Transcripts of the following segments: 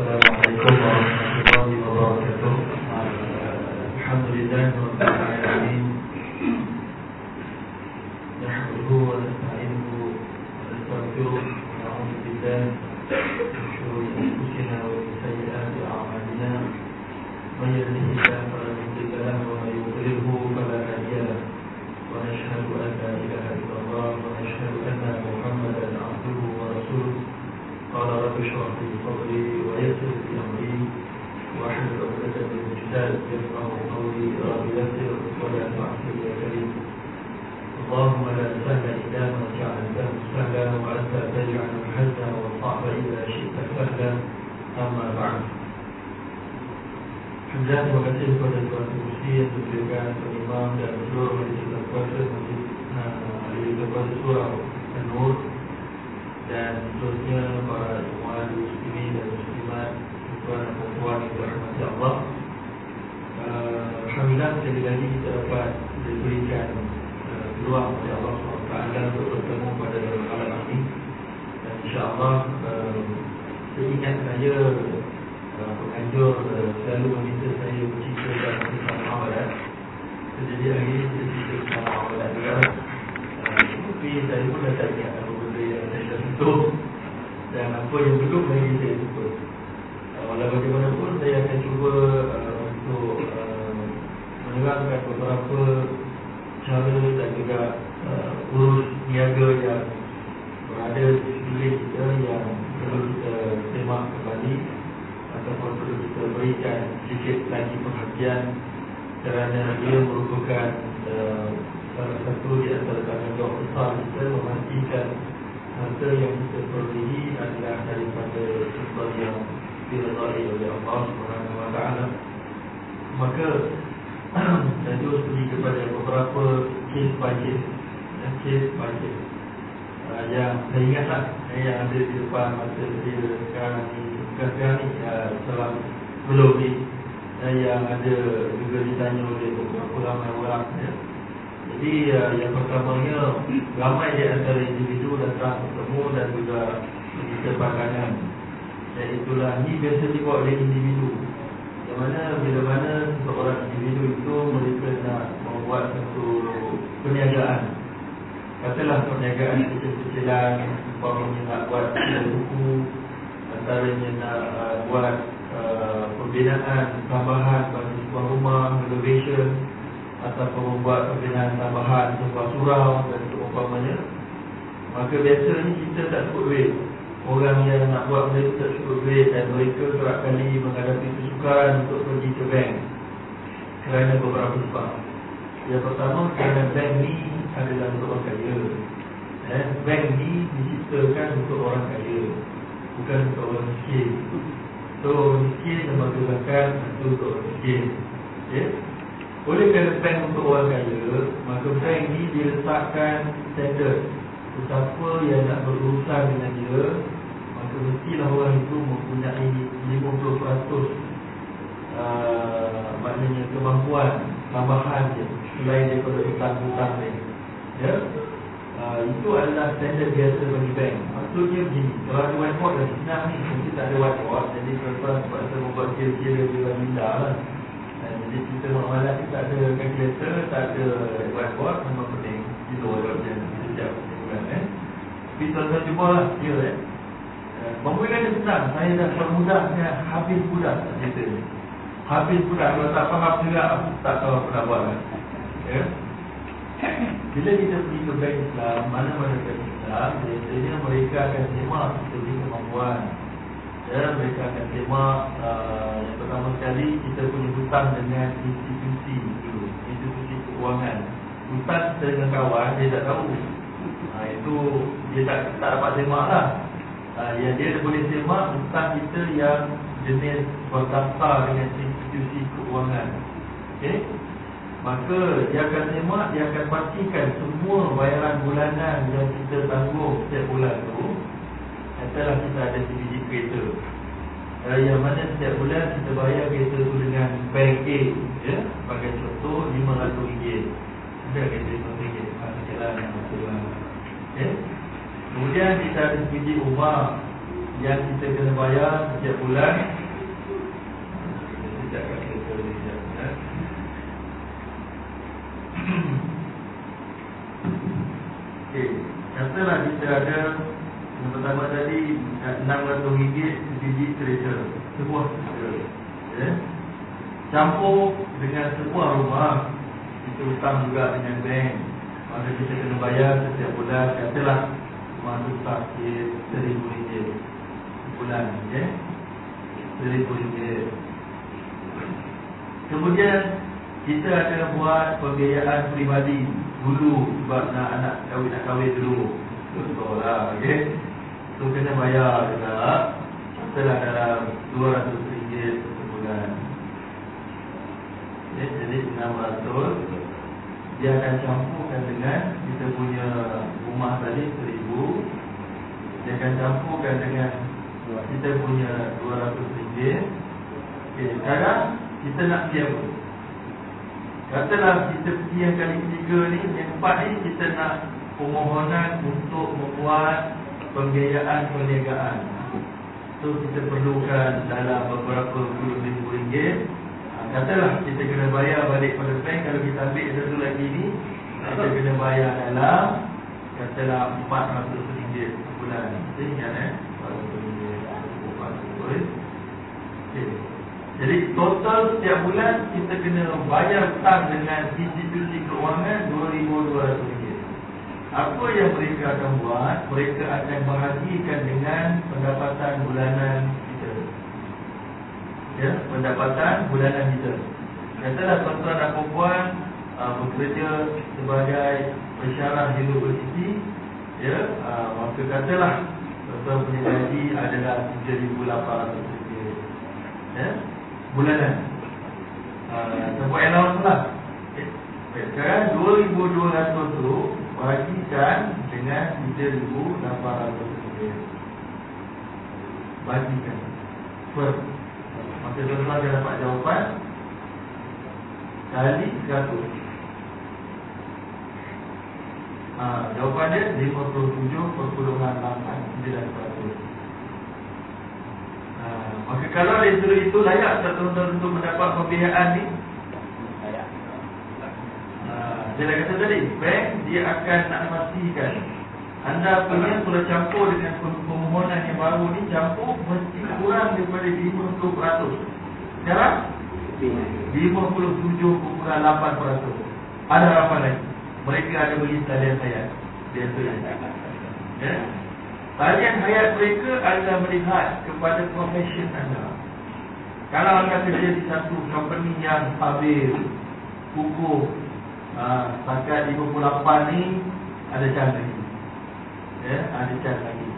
السلام عليكم ورحمة الله وبركاته. الحمد لله رب العالمين. نحمده ونستعينه ونستغفره ونعوذ بالله من شرور ومن سيئات أعمالنا. من يهده الله فلا مضل ومن يضلله فلا هادي له. ونشهد أن لا إله إلا الله ونشهد أن محمدا عبده ورسوله. قال رب اشرح kepada Amma Ba'ad Alhamdulillah terima kasih kepada Tuan Tuhusi yang diberikan Tuan Imam dan seluruh yang kita kuasa Mungkin hari kita kuasa surau dan nur. Dan seterusnya para semua Tuhusi dan Muslimat Tuan dan perempuan yang berhormati Allah. Eh, Alhamdulillah sekali lagi kita dapat diberikan eh, peluang oleh Allah diredai oleh Allah Subhanahu Wa Taala. Maka saya terus pergi kepada beberapa case by case, ya, case by case. Uh, yang saya ingatlah eh, yang ada di depan mata saya sekarang ni bukan sekarang ni uh, setelah belum ni uh, yang ada juga ditanya oleh beberapa ramai orang ya. Jadi uh, yang pertamanya ramai di antara individu datang bertemu dan juga kita pandangan Iaitulah ni biasa dibuat oleh individu. Yang mana bila mana seorang individu itu mereka nak membuat satu perniagaan. Katalah perniagaan kecil-kecilan Umpamanya nak buat buku Antaranya nak uh, buat uh, pembinaan tambahan bagi sebuah rumah, renovation Ataupun membuat pembinaan tambahan sebuah surau dan seumpamanya Maka biasanya kita tak sebut duit Orang yang nak buat benda itu tak cukup duit Dan mereka kerap kali menghadapi kesukaran untuk pergi ke bank. Kerana beberapa sebab. Yang pertama kerana bank ni adalah untuk orang kaya. Eh, Bank ni diciptakan untuk orang kaya Bukan untuk orang miskin. So orang miskin lembaga zakat itu untuk orang miskin. Okay? Oleh kerana bank untuk orang kaya Maka bank ni diletakkan standard Siapa yang nak berurusan dengan dia Maka mestilah orang itu mempunyai 50% uh, Maknanya kemampuan tambahan je Selain daripada hutang-hutang ni Ya? Uh, Itu adalah standard biasa bagi bank. Maksudnya begini Kalau ada whiteboard dan senang ni. Mungkin tak ada whiteboard Jadi tuan-tuan sebab membuat kira-kira Dia minda lah. Uh, Jadi kita ni tak ada calculator Tak ada whiteboard Memang penting. Itu ada macam Sekejap eh. Tapi tuan-tuan cuba lah Ya eh Memulai dia senang Saya dah permudah Habis budak Cerita ni Habis budak Kalau tak faham juga Tak tahu apa nak buat kan Ya bila kita pergi ke bank Islam, mana-mana bank Islam, biasanya mereka akan semak seperti kemampuan. Ya, mereka akan semak uh, yang pertama sekali kita punya hutang dengan institusi dulu, institusi keuangan. Hutang kita dengan kawan, dia tak tahu. Uh, itu dia tak, tak dapat semak lah. Uh, yang dia boleh semak hutang kita yang jenis berdaftar dengan institusi keuangan. Okay? Maka dia akan semak, dia akan pastikan semua bayaran bulanan yang kita tanggung setiap bulan tu Katalah kita ada DVD kereta uh, Yang mana setiap bulan kita bayar kereta tu dengan bank A ya? Sebagai contoh RM500 Ada kereta RM500 Macam jalan lah ya? Kemudian kita ada DVD rumah yang kita kena bayar setiap bulan kat kereta ni sekejap ya. Okey, katalah kita ada yang pertama tadi RM600 biji treasure sebuah treasure ya. Campur dengan sebuah rumah kita hutang juga dengan bank maka kita kena bayar setiap bulan katalah tu tak seribu ringgit bulan ya. Seribu ringgit Kemudian kita ada buat pembiayaan peribadi dulu sebab nak anak kahwin nak kahwin dulu. Betul lah, okey. So kena bayar juga. Setelah dalam RM200 sebulan. Ya, jadi RM600 dia akan campurkan dengan kita punya rumah tadi RM1,000 dia akan campurkan dengan kita punya RM200 okay, sekarang kita nak pergi apa? Katalah kita pergi yang kali ketiga ni yang empat ni kita nak permohonan untuk membuat pembiayaan perniagaan. So kita perlukan dalam beberapa puluh ribu ringgit katalah kita kena bayar balik pada bank. Kalau kita ambil satu lagi ni kita kena bayar dalam katalah RM400 sebulan kita ingat eh? Okay. Jadi total setiap bulan kita kena bayar hutang dengan institusi keuangan RM2,200 Apa yang mereka akan buat Mereka akan bahagikan dengan pendapatan bulanan Ya, pendapatan bulanan kita Katalah tuan-tuan dan puan uh, bekerja sebagai pensyarah universiti Ya, uh, maka katalah tuan-tuan punya gaji adalah RM7,800 ya, bulanan. Uh, Tempat allowance lah. Okay. Sekarang 2,200 tu bagikan dengan 3,800 ringgit. Bagikan. Per. Maka tuan-tuan dia dapat jawapan kali 100. Ha, jawapan dia 57.89%. Maka kalau dia itu layak tuan-tuan untuk mendapat pembiayaan ni? Layak. Dia dah kata tadi, bank dia akan nak pastikan anda punya sudah campur dengan permohonan yang baru ni campur mesti kurang daripada 50%. Sekarang 57.8%. Ada harapan lagi. Mereka ada bagi talian saya. Dia tu ya. Talian hayat mereka adalah melihat kepada profession anda. Kalau anda kerja di satu company yang stabil, kukuh, uh, setakat 58 ni, ada chance lagi. Ya, ada lagi.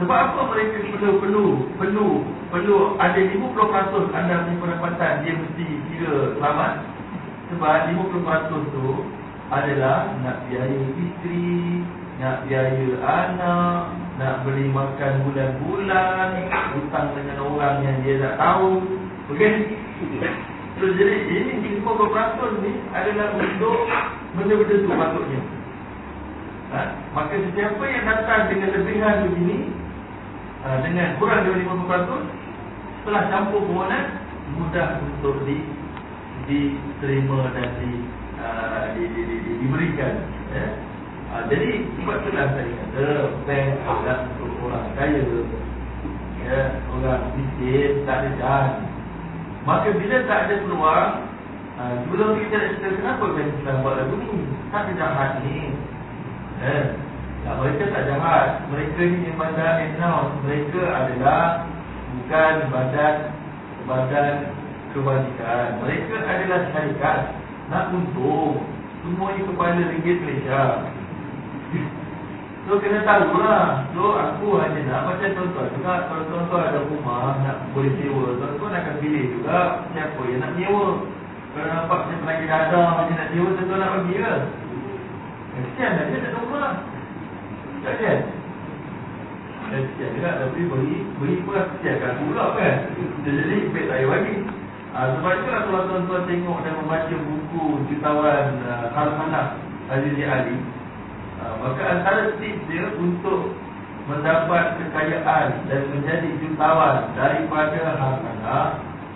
Sebab apa mereka perlu perlu perlu perlu ada 50% anda punya pendapatan dia mesti kira selamat. Sebab 50% tu adalah nak biaya isteri, nak biaya anak, nak beli makan bulan-bulan, hutang dengan orang yang dia tak tahu. Okey? So, jadi ini semua berperasun ni adalah untuk benda-benda tu patutnya. Ha? Maka sesiapa yang datang dengan lebihan begini, ha, dengan kurang dari 50%, setelah campur permohonan, mudah untuk di diterima dan di, uh, di, di, di, di, diberikan. Ya? Ha, jadi sebab itulah saya kata bank adalah untuk orang kaya. Ya, orang miskin tak ada jahat. Maka bila tak ada peluang, ha, sebelum kita nak cerita kenapa bank Islam buat lagu ni? Tak ada jahat ni. Ya, mereka tak jahat. Mereka ni memang dah. Mereka adalah bukan badan badan kebajikan. Mereka adalah syarikat nak untung. Semuanya kepala ringgit Malaysia. So kena tahu lah So aku hanya nak macam tuan-tuan juga Kalau tuan-tuan ada rumah nak boleh sewa Tuan-tuan akan pilih juga siapa yang nak sewa Kalau nampak macam penagih dada macam nak sewa Tuan-tuan nak bagi ke? Kesian lah dia tak ada rumah Tak kesian? Eh, kesian juga tapi beri Beri pun lah kesian kan pula kan? Jadi baik tak bagi. Ha, sebab itulah kalau tuan-tuan tengok dan membaca buku jutawan uh, Harmanah Azizi Ali Ha, maka antara tips dia untuk mendapat kekayaan dan menjadi jutawan daripada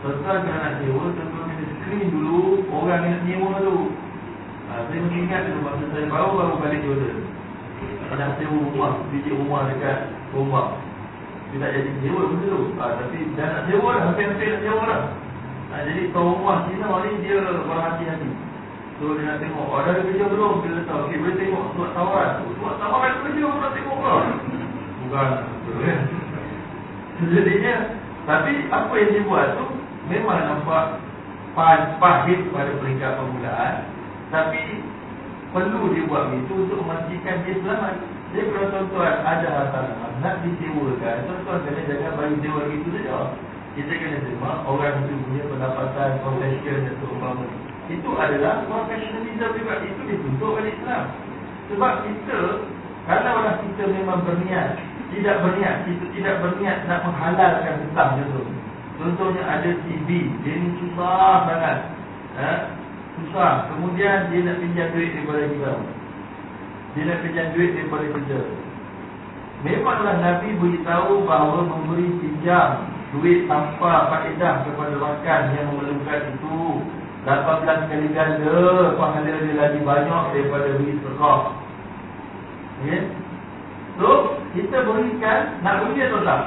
Tuan-tuan kena nak sewa, tuan-tuan kena screen dulu orang yang sewa tu Saya masih ingat tu masa saya baru-baru balik Jordan Nak sewa rumah, biji rumah dekat rumah. Dia tak jadi sewa pun tu. Ha, Tapi dah nak sewa dah, hampir-hampir nak sewa dah. Ha, Jadi tuan rumah Cina ni dia berhati-hati So dia nak tengok, oh, ada kerja belum? Dia letak, okay, boleh tengok surat tawaran. Surat tawaran kerja, orang nak tengok kau Bukan, betul Jadinya, tapi apa yang dia buat tu Memang nampak pahit pada peringkat permulaan Tapi perlu dia buat itu untuk memastikan dia selamat. Jadi kalau tuan-tuan ada harta nak disewakan Tuan-tuan kena jangan bagi sewa itu saja. Kita kena terima orang itu punya pendapatan profesional dan seumpama. Itu adalah profesionalism juga. Itu dituntut oleh Islam. Sebab kita kalau lah kita memang berniat tidak berniat kita tidak berniat nak menghalalkan hutang contoh contohnya ada TB dia ni susah sangat ha? Susah kemudian dia nak pinjam duit daripada kita dia nak pinjam duit daripada kita memanglah Nabi beritahu bahawa memberi pinjam duit tanpa faedah kepada rakan yang memerlukan itu 18 kali ganda pahala dia lagi banyak daripada beri sedekah. Ya. So, kita berikan nak beri atau tak?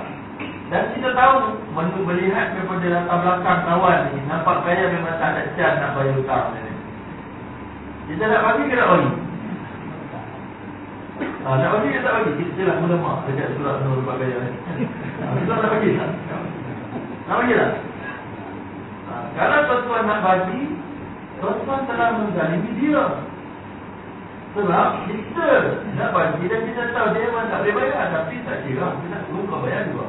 Dan kita tahu menurut melihat kepada latar belakang kawan ni nampak gaya memang tak ada chance nak bayar hutang. Kita nak bagi ke tak bagi? Ha, nak bagi ke tak bagi? Kita lah melemah dekat surat Nur Pak Gaya ni. Ha, kita nak bagi tak? Nak bagi tak? Kalau tuan-tuan nak bagi Tuan-tuan telah menzalimi dia Sebab kita nak bagi Dan kita tahu dia memang tak boleh bayar Tapi tak kira Kita nak suruh kau bayar juga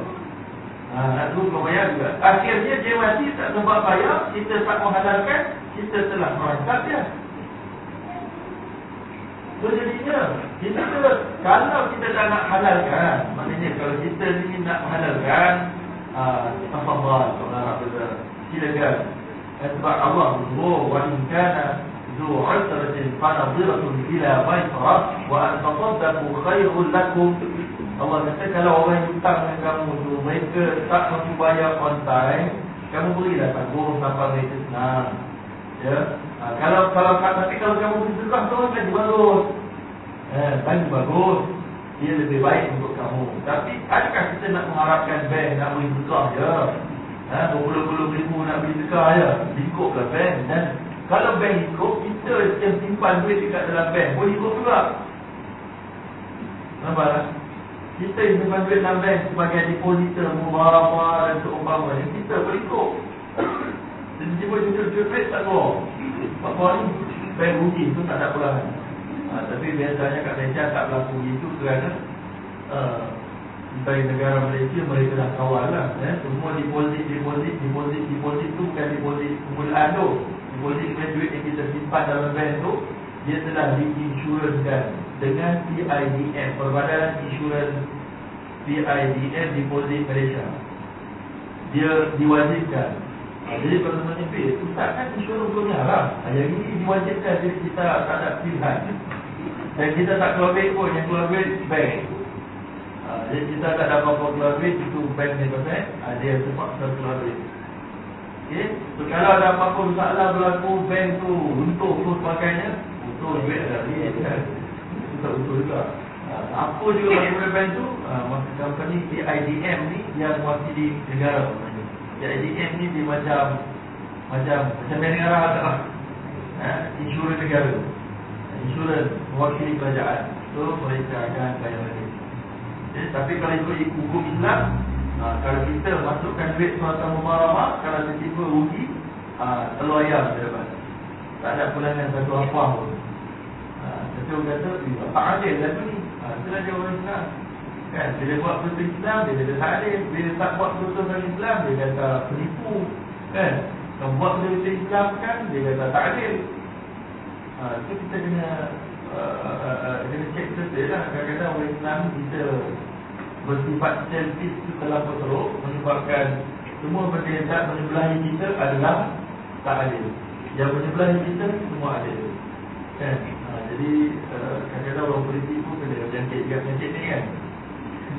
Nak suruh kau bayar juga. Akhirnya dia mati tak sempat bayar Kita tak menghalalkan Kita telah merangkap dia. So jadinya kita, Kalau kita tak nak halalkan Maknanya kalau kita ni nak halalkan Ah, apa kalau berada silakan sebab Allah berfirman wa in kana zu usratin fanadhiratun ila maisarah wa an tasaddaqu khairul lakum Allah kata kalau orang yang hutang dengan kamu tu mereka tak mampu bayar on time kamu berilah tanggung sampai mereka senang. Ya? Ha, kalau kalau tapi kalau kamu bersedekah tu kan bagus. Eh kan bagus. Dia lebih baik untuk kamu. Tapi adakah kita nak mengharapkan bank nak beri sedekah je Ha, berpuluh-puluh ribu nak beli tekar je Ikut ke bank. Dan kalau bank ikut Kita yang simpan duit dekat dalam bank Boleh ikut juga. Nampak tak? Kita yang duit dalam bank Sebagai depositor Mubarakah dan seumpama. Ni Kita boleh ikut Jadi tiba cucuk duit tak keluar. Apa ni? Bank rugi tu tak ada pulang ha, Tapi biasanya kat Malaysia tak berlaku gitu Kerana uh, dari negara Malaysia mereka dah kawal lah eh? semua deposit deposit deposit deposit tu bukan deposit permulaan tu. Deposit duit yang kita simpan dalam bank tu dia telah diinsurankan dengan PIDM Perbadanan Insurans PIDM Deposit Malaysia. Dia diwajibkan. Ha, jadi kalau teman nyepit Ustaz kan insurans punya lah ha, yang ini diwajibkan jadi kita tak ada pilihan. Dan kita tak keluar duit pun yang keluar duit bank. Ah, jadi kita tak dapat apa keluar duit Itu bank ni pasal Dia terpaksa keluar duit. Okay? so, Kalau ada apa-apa masalah berlaku Bank tu untuk terus pakainya Untuk duit dah. Duit Tak untuk juga. Uh, Apa juga bagi bank tu? Uh, Masa company IDM ni Dia mewakili negara IDM ni dia macam Macam Macam negara tak lah. Uh, Insurans negara. Insurans mewakili kerajaan. So mereka akan bayar lagi. Ya, tapi kalau ikut hukum Islam Kalau kita masukkan duit suatu mubaramah Kalau tiba-tiba rugi ha, Telur ayam dia dapat. Tak ada pulangan satu apa pun orang kata Tak adil lah tu ni. Ha, Itulah dia orang Islam. Kan, bila buat betul Islam, dia kata tak adil Bila tak buat betul Islam, dia kata penipu. Kan, kalau buat betul Islam kan, dia kata tak adil ha, Itu kita kena kena cek betul lah. Kadang-kadang orang Islam kita bersifat selfish itu telah teruk menyebabkan semua benda yang tak menyebelahi kita adalah tak adil. Yang menyebelahi kita semua adil. Kan jadi uh, kadang-kadang orang politik pun kena jangkit juga jangkit ni kan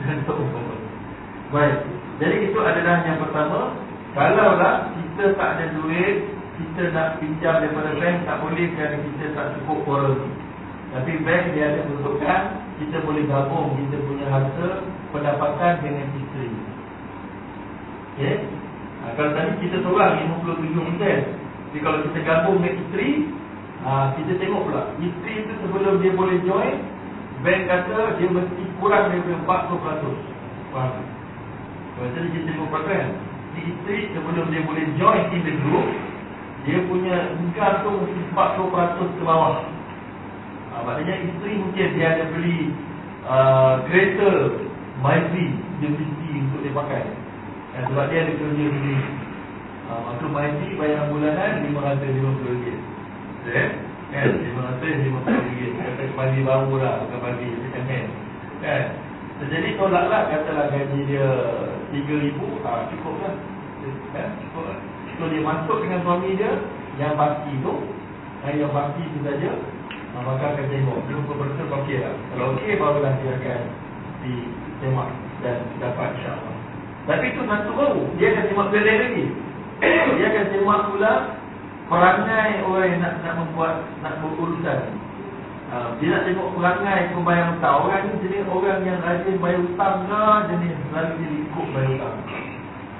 Baik. Jadi itu adalah yang pertama. Kalaulah kita tak ada duit, kita nak pinjam daripada bank tak boleh kerana kita tak cukup korum. Tapi bank dia ada peruntukan, kita boleh gabung kita punya harta pendapatan dengan isteri. Okey. Ha, kalau tadi kita seorang 57%. Jadi kalau kita gabung dengan isteri, ha, kita tengok pula. Isteri itu sebelum dia boleh join, bank kata dia mesti kurang daripada 40%. Faham? Kalau tadi kita tengok peraturan. Di isteri sebelum dia boleh join in the group, dia punya income tu mesti 40% ke bawah. Ha, maknanya isteri mungkin dia ada beli uh, kereta Myvi dia mesti untuk dia pakai. Dan sebab dia ada kerja sendiri. Uh, maka Myvi bayar bulanan RM550. Ya? Kan? RM550. Kata pagi baru lah, bukan pagi second hand. Kan? Jadi tolaklah katalah gaji dia RM3,000, ah, cukup lah. Kan? Cukup lah. So dia masuk dengan suami dia yang pasti tu, yang pasti tu saja, maka akan tengok. Belum betul okey lah. Kalau okey, barulah dia akan disemak dan dapat insyaAllah. Tapi itu satu baru. Dia akan semak berdaya lagi. dia akan semak pula perangai orang nak, nak membuat, nak berurusan. Uh, dia nak tengok perangai pembayar hutang. Orang ni jenis orang yang rajin bayar hutang ke jenis selalu dia ikut bayar hutang.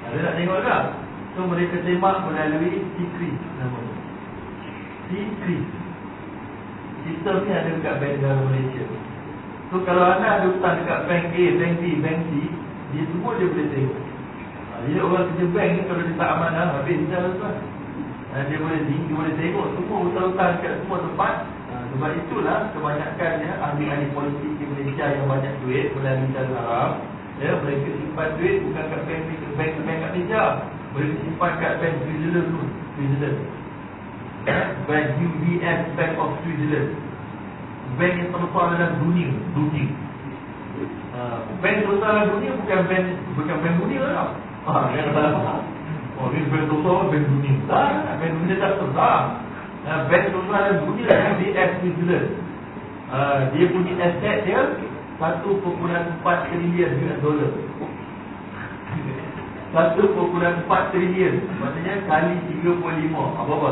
Uh, dia nak tengok juga. So mereka semak melalui Sikri nama tu. Sikri. Sistem ni ada dekat bank negara Malaysia. So kalau anda ada hutang dekat bank A, bank B, bank C, dia semua dia boleh tengok. Jadi orang kerja bank ni kalau dia tak amanah, habis dia lah uh, dia boleh dia boleh tengok semua hutang-hutang dekat semua tempat. Uh, sebab itulah kebanyakannya ahli-ahli politik di Malaysia yang banyak duit melalui jalan haram, ya mereka simpan duit bukan kat bank bank bank kat Malaysia. Mereka simpan kat bank Switzerland tu, Switzerland. bank UBS Bank of Switzerland. Bank yang terbesar dalam dunia, dunia. Uh, bank terbesar dalam dunia bukan bank bukan bank dunia lah. Ah, yang salah. Oh, ni bank terbesar bank dunia. Tak, bank dunia tak terbesar. Uh, bank terbesar dalam dunia UBS Switzerland. Uh, dia punya aset dia 1.4 trilion US dollar. 1.4 trilion. Maksudnya kali 35 Apa-apa.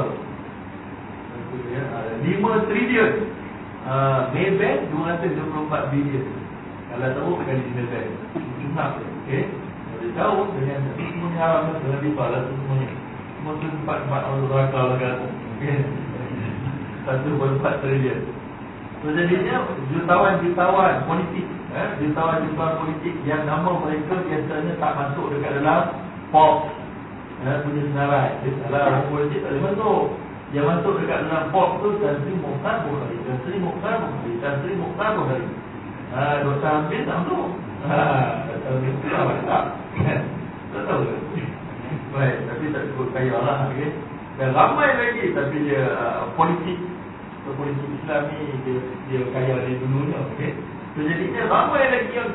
Tu 5 trilion uh, Maybank 224 bilion. Kalau tahu kali Maybank Cuma Okay Tahu dengan Dengan riba lah semuanya Semua tu tempat-tempat Allah Raka lah kan Okay 1.4 trilion So jadinya Jutawan-jutawan politik eh, jutawan-jutawan politik yang nama mereka biasanya tak masuk dekat dalam pop eh, punya senarai. Kalau orang politik tak boleh masuk. Yang masuk dekat dalam pop tu dan Sri Mukhtar Bukhari. Dan Sri Mukhtar Bukhari. Dan Sri Mukhtar Bukhari. Ha, Dr. Hamid tak masuk. Ha, Dr. Hamid tak masuk. Tak tahu? Baik, tapi tak cukup kaya lah. Okay? Dan ramai lagi tapi dia uh, politik politik Islam ni dia, dia kaya dari dulunya. Okay? So, jadinya ramai lagi yang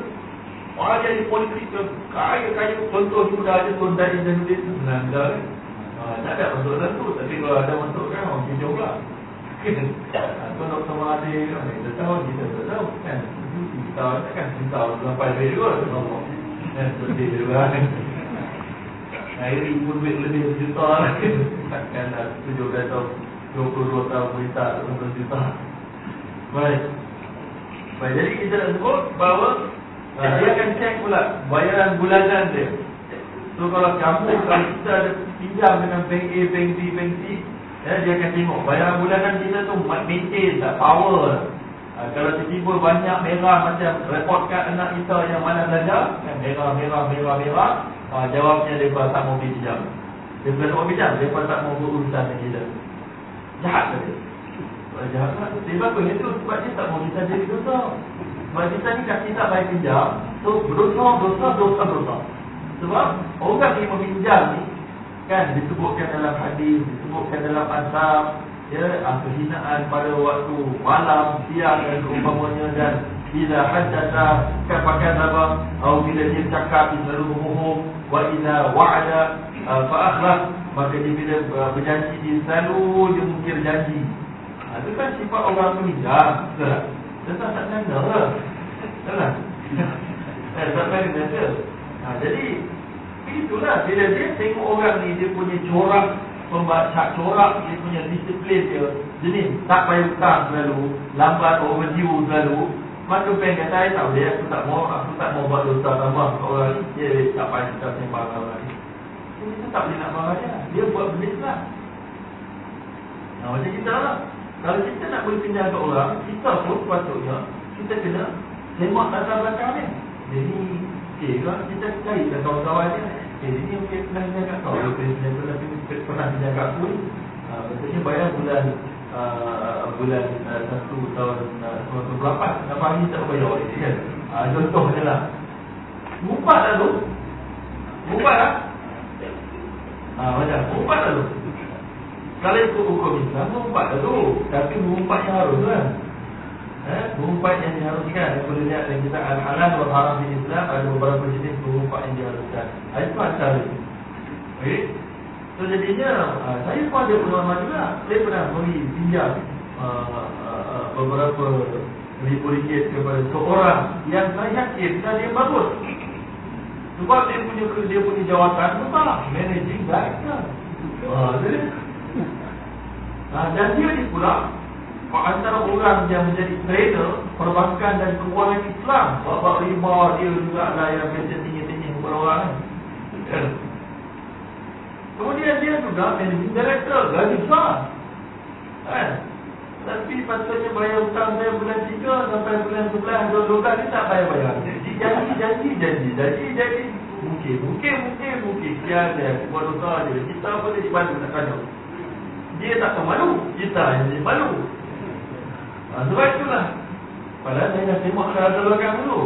orang yang politik yang kaya-kaya contoh sudah ada Tuan Dari Nulis Belanda kan. Tak ada masuk dalam tu. Tapi kalau ada masuk kan orang pinjau pula. Tuan Dr. Mahathir kan. Kita tahu, kita tak tahu kan. Tahu kan. Tahu sampai lebih juga. Kan, sedih juga kan. Akhirnya pun duit lebih juta lah. Takkan dah 17 tahun, 22 tahun berita 15 juta. Baik. Baik, jadi kita nak sebut bahawa uh, dia akan cek pula bayaran bulanan dia. So kalau kamu kalau kita ada pinjam dengan bank A, bank B, bank C, ya, dia akan tengok bayaran bulanan kita tu maintain tak power. Uh, kalau tiba-tiba banyak merah macam report kat anak kita yang mana belajar, kan, merah, merah, merah, merah, uh, jawabnya dia tak mau pinjam. Dia bukan tak mau pinjam, dia tak mau berurusan dengan kita. Jahat dia? jahat lah. Sebab? Itu sebab dia tak mau kita jadi dosa. Sebab kita ni kat kita baik pinjam. So, berdosa, dosa, dosa, dosa. Sebab orang yang meminjam ni, kan disebutkan dalam hadis, disebutkan dalam asam, ya, kehinaan pada waktu malam, siang dan keumpamanya dan bila hadasa kan pakai apa atau bila dia cakap dia selalu berbohong wa idza wa'ada uh, fa akhlaf maka dia bila uh, berjanji dia selalu dia mungkir janji Ha, itu kan sifat orang meninggal. Betul tak? Dia tak canda lah. Betul tak? Eh, tak main biasa. Ha, jadi, itulah. Bila dia tengok orang ni, dia punya corak, pembaca corak, dia punya disiplin dia, jenis tak payah hutang selalu, lambat overdue selalu, maka bank kata, saya tak boleh, aku tak mau, aku tak mau buat dosa tambah ke orang ni, dia tak payah kita sembang orang ni. Dia tak boleh nak marah dia. Dia buat benda Islam. Nah, macam kita lah. Kalau kita nak boleh pinjam ke orang, kita pun patutnya, kita kena semak latar belakang ni. Jadi, okay, kan? kita cari ke kawan-kawan dia. Okay, ini mungkin pernah pinjam kat kau. Dia pernah pernah aku ni. Uh, Betulnya bayar bulan uh, bulan uh, 1 tahun uh, 98. Kenapa hari tak bayar? Kan? Uh, contoh je lah. Mumpat lah tu. Mumpat lah. Ah, macam mumpat lah tu. Kalau ikut hukum Islam, mengumpat dah tu. Tapi mengumpat yang harus kan. Eh, mengumpat yang diharuskan. Lihat dalam kita Al-Halal dan Haram di Islam, ada beberapa jenis mengumpat yang diharuskan. Ah, itu asal itu. Okay. So jadinya, uh, saya pun ada pengalaman juga. Saya pernah beri pinjam uh, uh, beberapa ribu ringgit kepada seorang yang saya yakin dia bagus. Sebab dia punya dia punya jawatan besar, managing director. Ah, jadi dan dia ni pula Antara orang yang menjadi trader Perbankan dan keuangan Islam Bapak riba dia juga lah Yang biasa tinggi-tinggi kepada orang kan? Kemudian dia juga managing director Gaji besar. Kan? Tapi patutnya bayar hutang saya bulan 3 Sampai bulan 11, 12 Dia tak bayar-bayar Jadi janji, janji, janji Janji, janji. Mungkin, mungkin, mungkin, mungkin. Sekian dia, buat dosa dia. Kita boleh dibantu nak tanya. Dia tak tahu malu. Kita yang malu ha, Sebab itulah. Padahal saya dah tembak ke atas belakang dulu.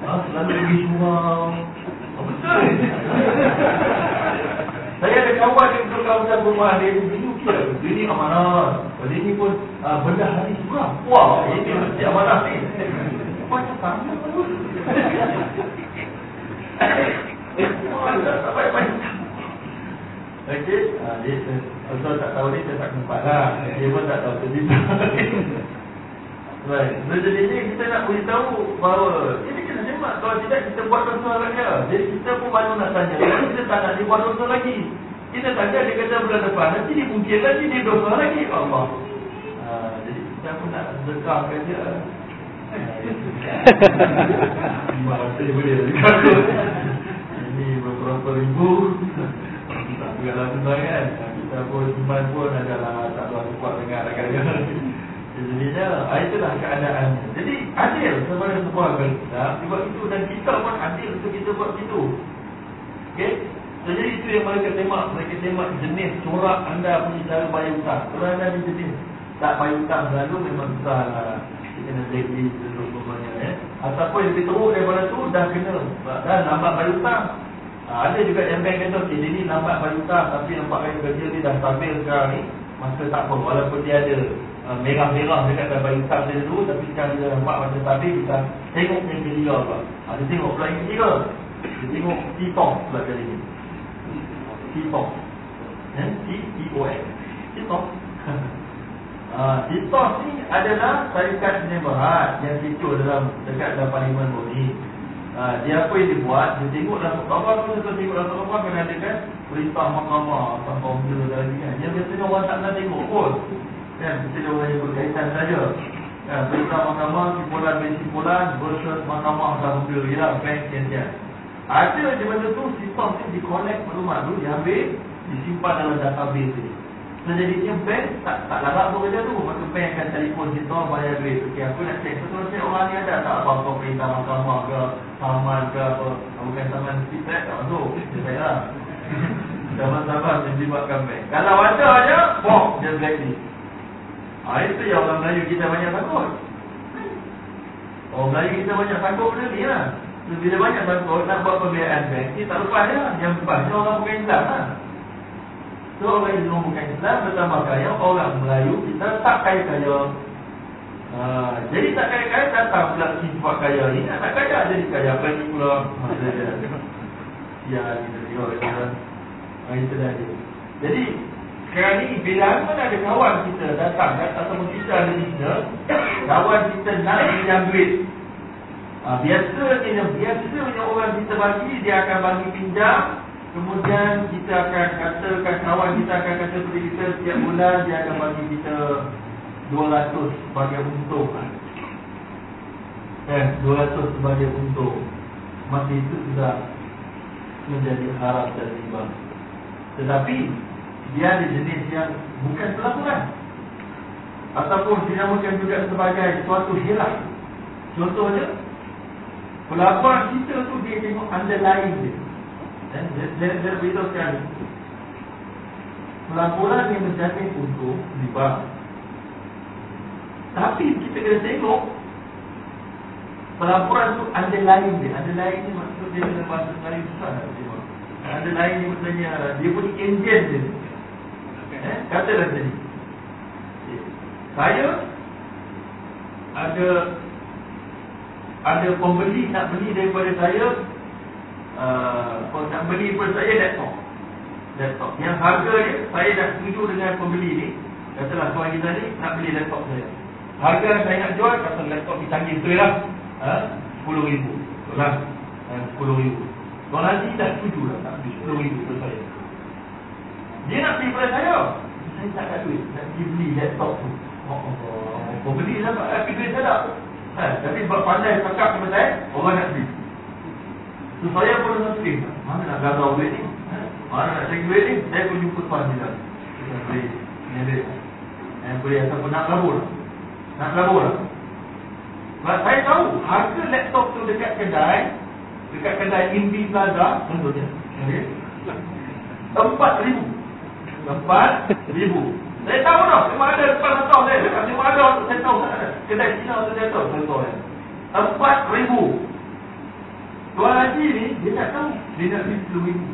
Ha, Selalu pergi suam oh, Betul. Saya ada kawan yang betul kawasan rumah dia Dia ukir Dia ni amanah. Dia ni pun uh, benda hari suram Wah ini mesti amanah ni. Macam tanya pun Oh, Okey, ha, dia tak tahu ni, saya tak nampak lah. Dia pun tak tahu jadi Jadi ni kita nak beritahu bahawa Ini kena semak, kalau tidak kita buat dosa lagi Jadi kita pun baru nak tanya. Kalau kita tak nak dia buat dosa lagi. Kita tanya dia kata bulan depan Nanti dia mungkin lagi dia dosa lagi. Allah. Ha, Jadi kita pun nak dekahkan dia. Terima kasih boleh Ini beberapa ribu. Segala benda kan. Kita pun iman pun adalah tak berapa kuat dengan rakyat Jadinya ah, itulah keadaan. Jadi adil kepada sebuah kita Sebab itu dan kita pun adil untuk kita buat itu Okay so, Jadi itu yang mereka tembak. Mereka tembak jenis corak anda punya cara bayar hutang Kalau anda ada jenis tak bayar hutang selalu memang besar lah. Kita kena blacklist duduk semuanya eh. Ataupun lebih teruk daripada tu dah kena. Dah lambat bayar hutang Ha, ada juga yang bank kata, okay, dia ni lambat bayar hutang tapi nampak kaya kerja dia dah stabil sekarang ni. Maka tak apa, walaupun dia ada merah-merah dekat dalam hutang dia dulu, tapi sekarang dia nampak macam stabil, kita tengok yang ketiga apa. Ha, dia tengok pula yang ketiga. Dia tengok T-Tong pula kali ni. T-Tong. Eh? T-T-O-N. T-Tong. Uh, T-Tong ni adalah syarikat penyembahat yang tidur dalam dekat dalam parlimen ni. Ha, dia apa yang dia buat, dia tengok dalam kawan tu, dia tengok dalam kawan kan ada kan perintah mahkamah, tanpa bila lagi kan. Yang biasanya orang tak nak tengok pun. Kan, mesti orang yang berkaitan saja. Kan, perintah mahkamah, simpulan simpulan versus mahkamah dalam benda, ya, bank sekian Ada je benda tu, sistem tu di connect maklumat tu, diambil, disimpan dalam database ni. So jadinya bank tak tak larat pun kerja tu Maka bank akan telefon kita bayar duit. Okey aku nak cek betul cek orang ni ada tak? Apa-apa perintah mahkamah ke Saman ke apa? Bukan saman kita tak masuk. Dia saya lah Saman-saman yang dibuatkan bank. Kalau ada aja, bok dia black ni ha, Itu yang orang Melayu kita banyak takut. Orang Melayu kita banyak takut benda ni lah Bila banyak takut nak buat pembiayaan bank Ni tak lepas je lah Yang lepas ni orang bukan Islam lah So orang Islam bukan Islam Bertambah kaya Orang Melayu kita tak kaya-kaya ha, Jadi tak kaya-kaya Datang pula sifat kaya ni Tak kaya jadi kaya Apa ni pula. Masa dia. Ya kita tengok ha, Itu dah dia. Jadi Ni Bila mana ada kawan kita Datang kan Ataupun kita ada bisnes Kawan kita nak pinjam duit. Ha, Biasanya Biasanya orang kita bagi Dia akan bagi pinjam Kemudian kita akan katakan Kawan kita akan kata kepada kita Setiap bulan dia akan bagi kita 200 sebagai untung. Eh 200 sebagai untung. Maka itu sudah Menjadi haram dan riba. Tetapi Dia ada jenis yang Bukan pelaporan Ataupun dinamakan juga sebagai Suatu hilaf. Contohnya Pelapor kita tu dia tengok underlying dia Dan dia, dia, dia Pelaporan yang menjadi untuk riba Tapi kita kena tengok Pelaporan tu underlying dia Underlying ni maksud dia dengan bahasa Melayu nak terima. Underlying ni maksudnya Dia punya engine dia Katalah tadi Saya Ada ada pembeli nak beli daripada saya uh, nak beli daripada saya laptop. Laptop. Yang harga dia saya dah setuju dengan pembeli ni. Katalah tuan kita ni nak beli laptop saya. Harga yang saya nak jual kata laptop ni canggih betul lah. Uh, RM10,000 betul lah. Uh, RM10,000 tuan Haji dah setuju lah nak beli RM10,000 untuk saya dia nak beli pada saya saya tak ada duit nak pergi beli laptop tu oh, oh, oh. pembeli lah tapi duit saya tak Ha, tapi buat pandai cakap kepada saya, orang nak beli. So saya pun nak beli. Mana nak gagal duit ni? Ha? Mana nak cari duit ni? Saya pun jumpa tuan dia. Kita beli. Ini dia. Yang beli nak labur. Nak labur. Sebab saya tahu harga laptop tu dekat kedai, dekat kedai Indi Plaza, contohnya. Okay. Empat ribu. Empat ribu. Saya tahu dah, memang ada depan kantor saya. Memang ada, saya tahu. Kedai Cina tu saya tahu contoh dia. Empat ribu. Tuan Haji ni, dia tak tahu. Dia nak beli sepuluh ribu.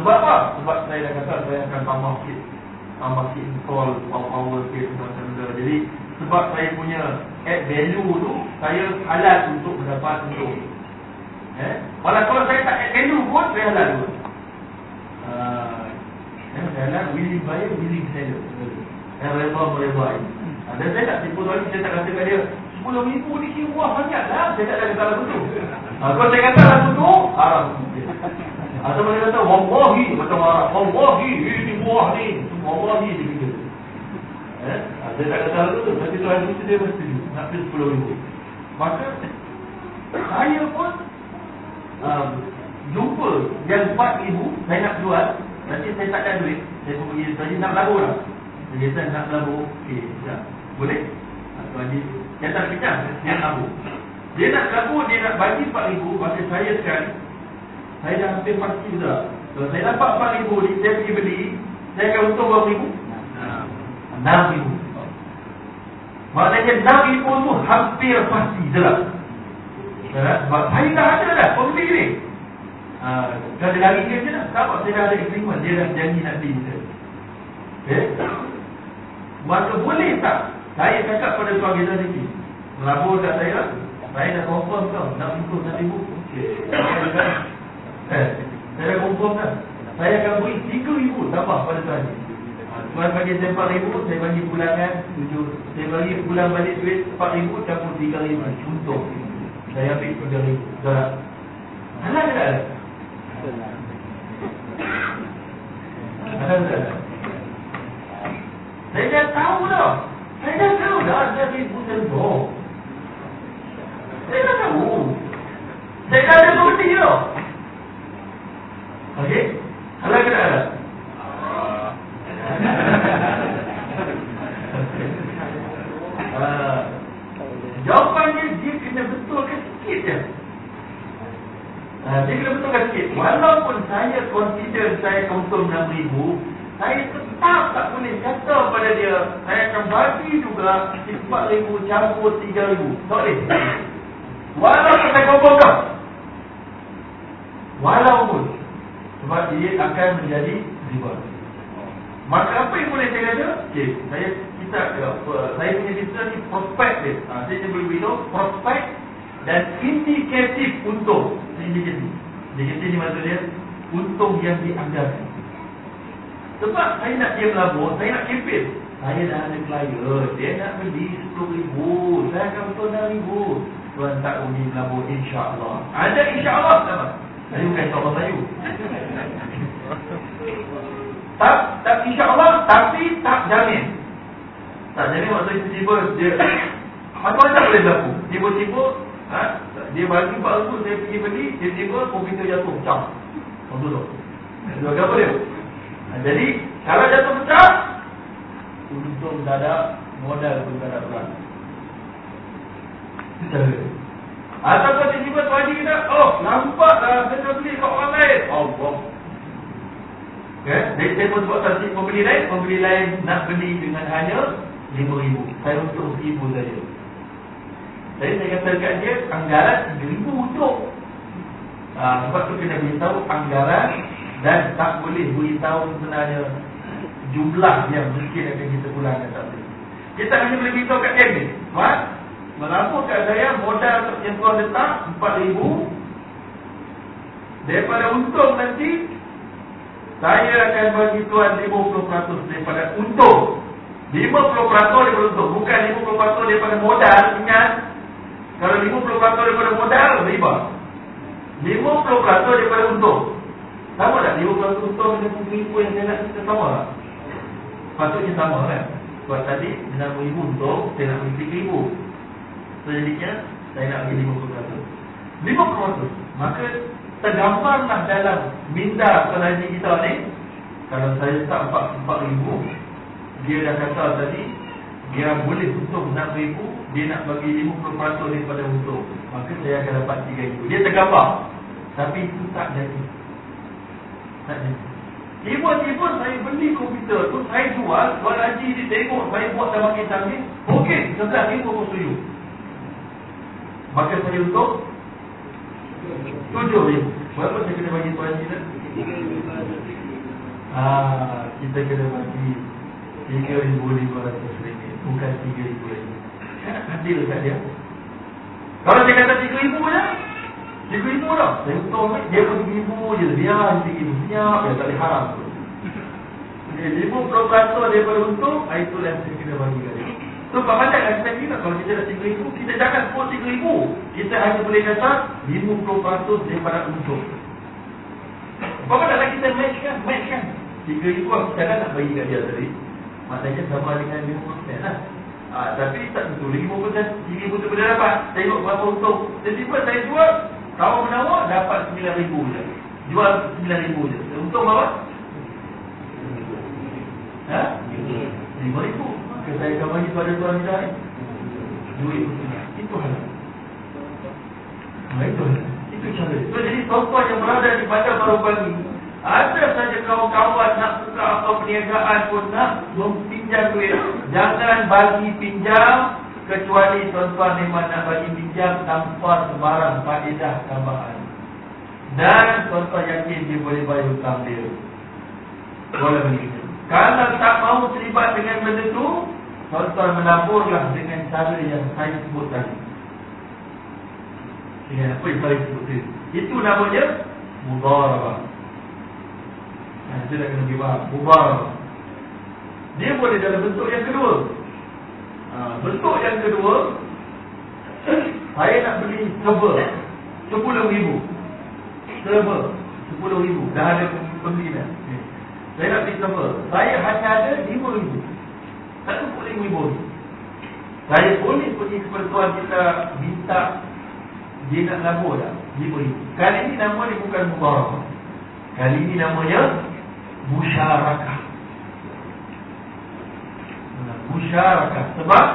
Sebab apa? Sebab saya dah kata saya akan tambah sikit. Tambah sikit install, power sikit, macam benda. Jadi, sebab saya punya add value tu, saya halal untuk mendapat untung. Eh? Kalau saya tak add value pun, saya halal dulu. Uh, eh, saya halal, willing buyer, willing seller. Yang reba mereba ini. Dan saya tak tipu tuan saya tak kata kat dia, sepuluh ribu ni kira wah banyak lah. Saya tak kata lagu tu. Ha, kalau saya kata lagu tu, haram. Atau mereka kata, Wallahi, macam marah. Wallahi, ini buah ni. Wallahi, dia kata. Eh? Ha, saya tak kata lagu tu. Tapi tuan itu dia mesti nak beli sepuluh ribu. Maka, saya pun um, jumpa yang empat ribu, saya nak jual. Nanti saya tak ada duit. Saya pun pergi, saya nak lagu lah. Dia kata nak lagu, okey, sekejap. Boleh? Atau lagi Dia tak pinjam Dia nak labu Dia nak labu Dia nak bagi RM4,000 Maka saya sekarang Saya dah hampir pasti sudah Kalau saya dapat RM4,000 ni Saya pergi beli Saya akan untung berapa ribu? RM6,000 Maknanya RM6,000 tu Hampir pasti jelas Sebab saya dah ada dah Pembeli ni Uh, dah ada lari dia je lah Tak saya dah ada agreement. Dia dah janji nak beli kita. Okay Maka boleh tak? Saya cakap pada tuan kita ni Melabur kat saya Saya dah confirm tau Nak ikut nak ibu eh, Saya dah confirm kan Saya akan beri tiga ribu Tambah pada tuan ni. Tuan bagi saya empat ribu Saya bagi bulangan tujuh Saya bagi bulan balik duit empat ribu Campur tiga ribu. Contoh Saya ambil tiga ribu Tak Halal ke tak? Halal ke tak? Saya dah tahu dah saya dah tahu dah jadi bukan boh. Saya dah tahu. Saya dah ada bukti tu. Okey? Halal ke tak halal? Uh, jawapannya dia kena betulkan sikit je. Uh, dia kena betulkan sikit. Walaupun saya consider saya untung RM6,000, saya tetap tak boleh kata pada dia Saya akan juga RM4,000 campur RM3,000 Tak boleh. Walaupun saya kumpulkan. Walaupun Sebab dia akan menjadi riba. Maka apa yang boleh saya kata? Okay, Saya kita apa, Saya punya bisnes ni prospek dia. Ha, Saya boleh beritahu prospek Dan indikatif untung Indikatif Indikatif ni maksudnya Untung yang dianggarkan sebab saya nak dia melabur, saya nak kempen. Saya dah ada klien, dia nak beli RM10,000, saya akan betul RM6,000. Tuan tak undi melabur insyaAllah. Ada insyaAllah Saya bukan insyaAllah saya Tak, tak insyaAllah Tapi tak jamin. Tak jamin maksudnya tiba-tiba Dia Macam-macam boleh berlaku? Tiba-tiba ha? Dia bagi palsu Saya pergi beli Tiba-tiba komputer jatuh Pecah Untuk tu apa ha, Jadi Kalau jatuh pecah Untung dadak Modal pun tak ada berlaku Ataupun tiba-tiba tu haji kita Oh nampak dah Saya beli kat orang lain. Allah. Okay. Saya pun sebut tadi Pembeli lain Pembeli lain nak beli dengan hanya RM5,000 Saya untuk RM1,000 saja. Jadi saya kata kat dia Anggaran RM3,000 untuk. Ha, Sebab tu kena beritahu anggaran Dan tak boleh beritahu sebenarnya Jumlah yang mungkin akan kita pulangkan tak boleh. Kita hanya boleh beritahu kat dia ni Melapor kat saya modal yang tuan letak RM4,000 Daripada untung nanti Saya akan bagi tuan 50% daripada untung. 50% daripada untung Bukan 50% daripada modal Ingat. Kalau 50% daripada modal Riba. 50% daripada untung. Sama tak 50% untung dengan RM1,000 yang saya nak kita sama tak? Patutnya sama kan? Sebab tadi RM6,000 untung Saya nak bagi RM3,000 So jadinya saya nak bagi 50% 50% Maka tergambarlah dalam minda penaji kita ni Kalau saya tak 4 ribu Dia dah kata tadi Dia boleh untung 6 ribu Dia nak bagi 50% daripada untung. Maka saya akan dapat 3 ribu. Dia tergambar. Tapi itu tak jadi. Tak jadi Tiba-tiba saya beli komputer tu Saya jual Tuan Haji dia tengok Saya buat dah makin canggih Okey, 11 ribu pun setuju Maka saya untuk Tujuh ribu. Berapa saya kena bagi tuan kita? Ah, kita kena bagi Tiga ribu lima ratus ringgit Bukan tiga ribu lagi Adil kat dia? Kalau saya kata tiga ribu je Tiga ribu dah Saya untung Dia pun tiga ribu je Biar tiga ribu Senyap Dia tak boleh haram Lima puluh peratus daripada untung Itulah yang saya kena bagi kat dia So, Madat dah kita kalau kita dah RM3,000, kita jangan sebut RM3,000. Kita hanya boleh kata 50% daripada untung. Madat lah kita match kan? Match kan? RM3,000 aku jangan nak bagi kat dia tadi. Maknanya sama dengan 50% lah. Ha, tapi tak tentu. RM5,000, RM3,000 tu boleh dapat. Tengok berapa untung. Tiba-tiba saya jual, tawar menawar, dapat RM9,000 je. Jual RM9,000 je. Untung berapa? Ha? RM5,000. Maka saya akan bagi kepada tuan kita ni Duit Itu hal Nah, itu Itu cara so, Jadi tuan yang berada di pada baru pagi Ada saja kawan-kawan nak buka apa perniagaan pun nak Meminjam duit Jangan bagi pinjam Kecuali tuan-tuan memang nak bagi pinjam Tanpa sebarang faedah tambahan. Dan tuan-tuan yakin dia boleh bayar hutang dia. Boleh begitu kalau tak mau terlibat dengan benda tu Tuan-tuan menaburlah dengan cara yang saya sebut tadi. Dengan apa yang saya sebut tadi. Itu namanya Mudarabah. Nah, itu dah kena dibahas Mudarabah. Dia boleh dalam bentuk yang kedua Bentuk yang kedua Saya nak beli server RM10,000 Server RM10,000 Dah ada pembeli dah. Saya nak beli server Saya hanya ada RM5,000 Tak cukup RM5,000 Saya boleh pergi kepada tuan kita Minta Dia nak labur dah RM5,000 Kali ini nama dia bukan Mubarak. Kali ini namanya Musyarakah Musyarakah. Sebab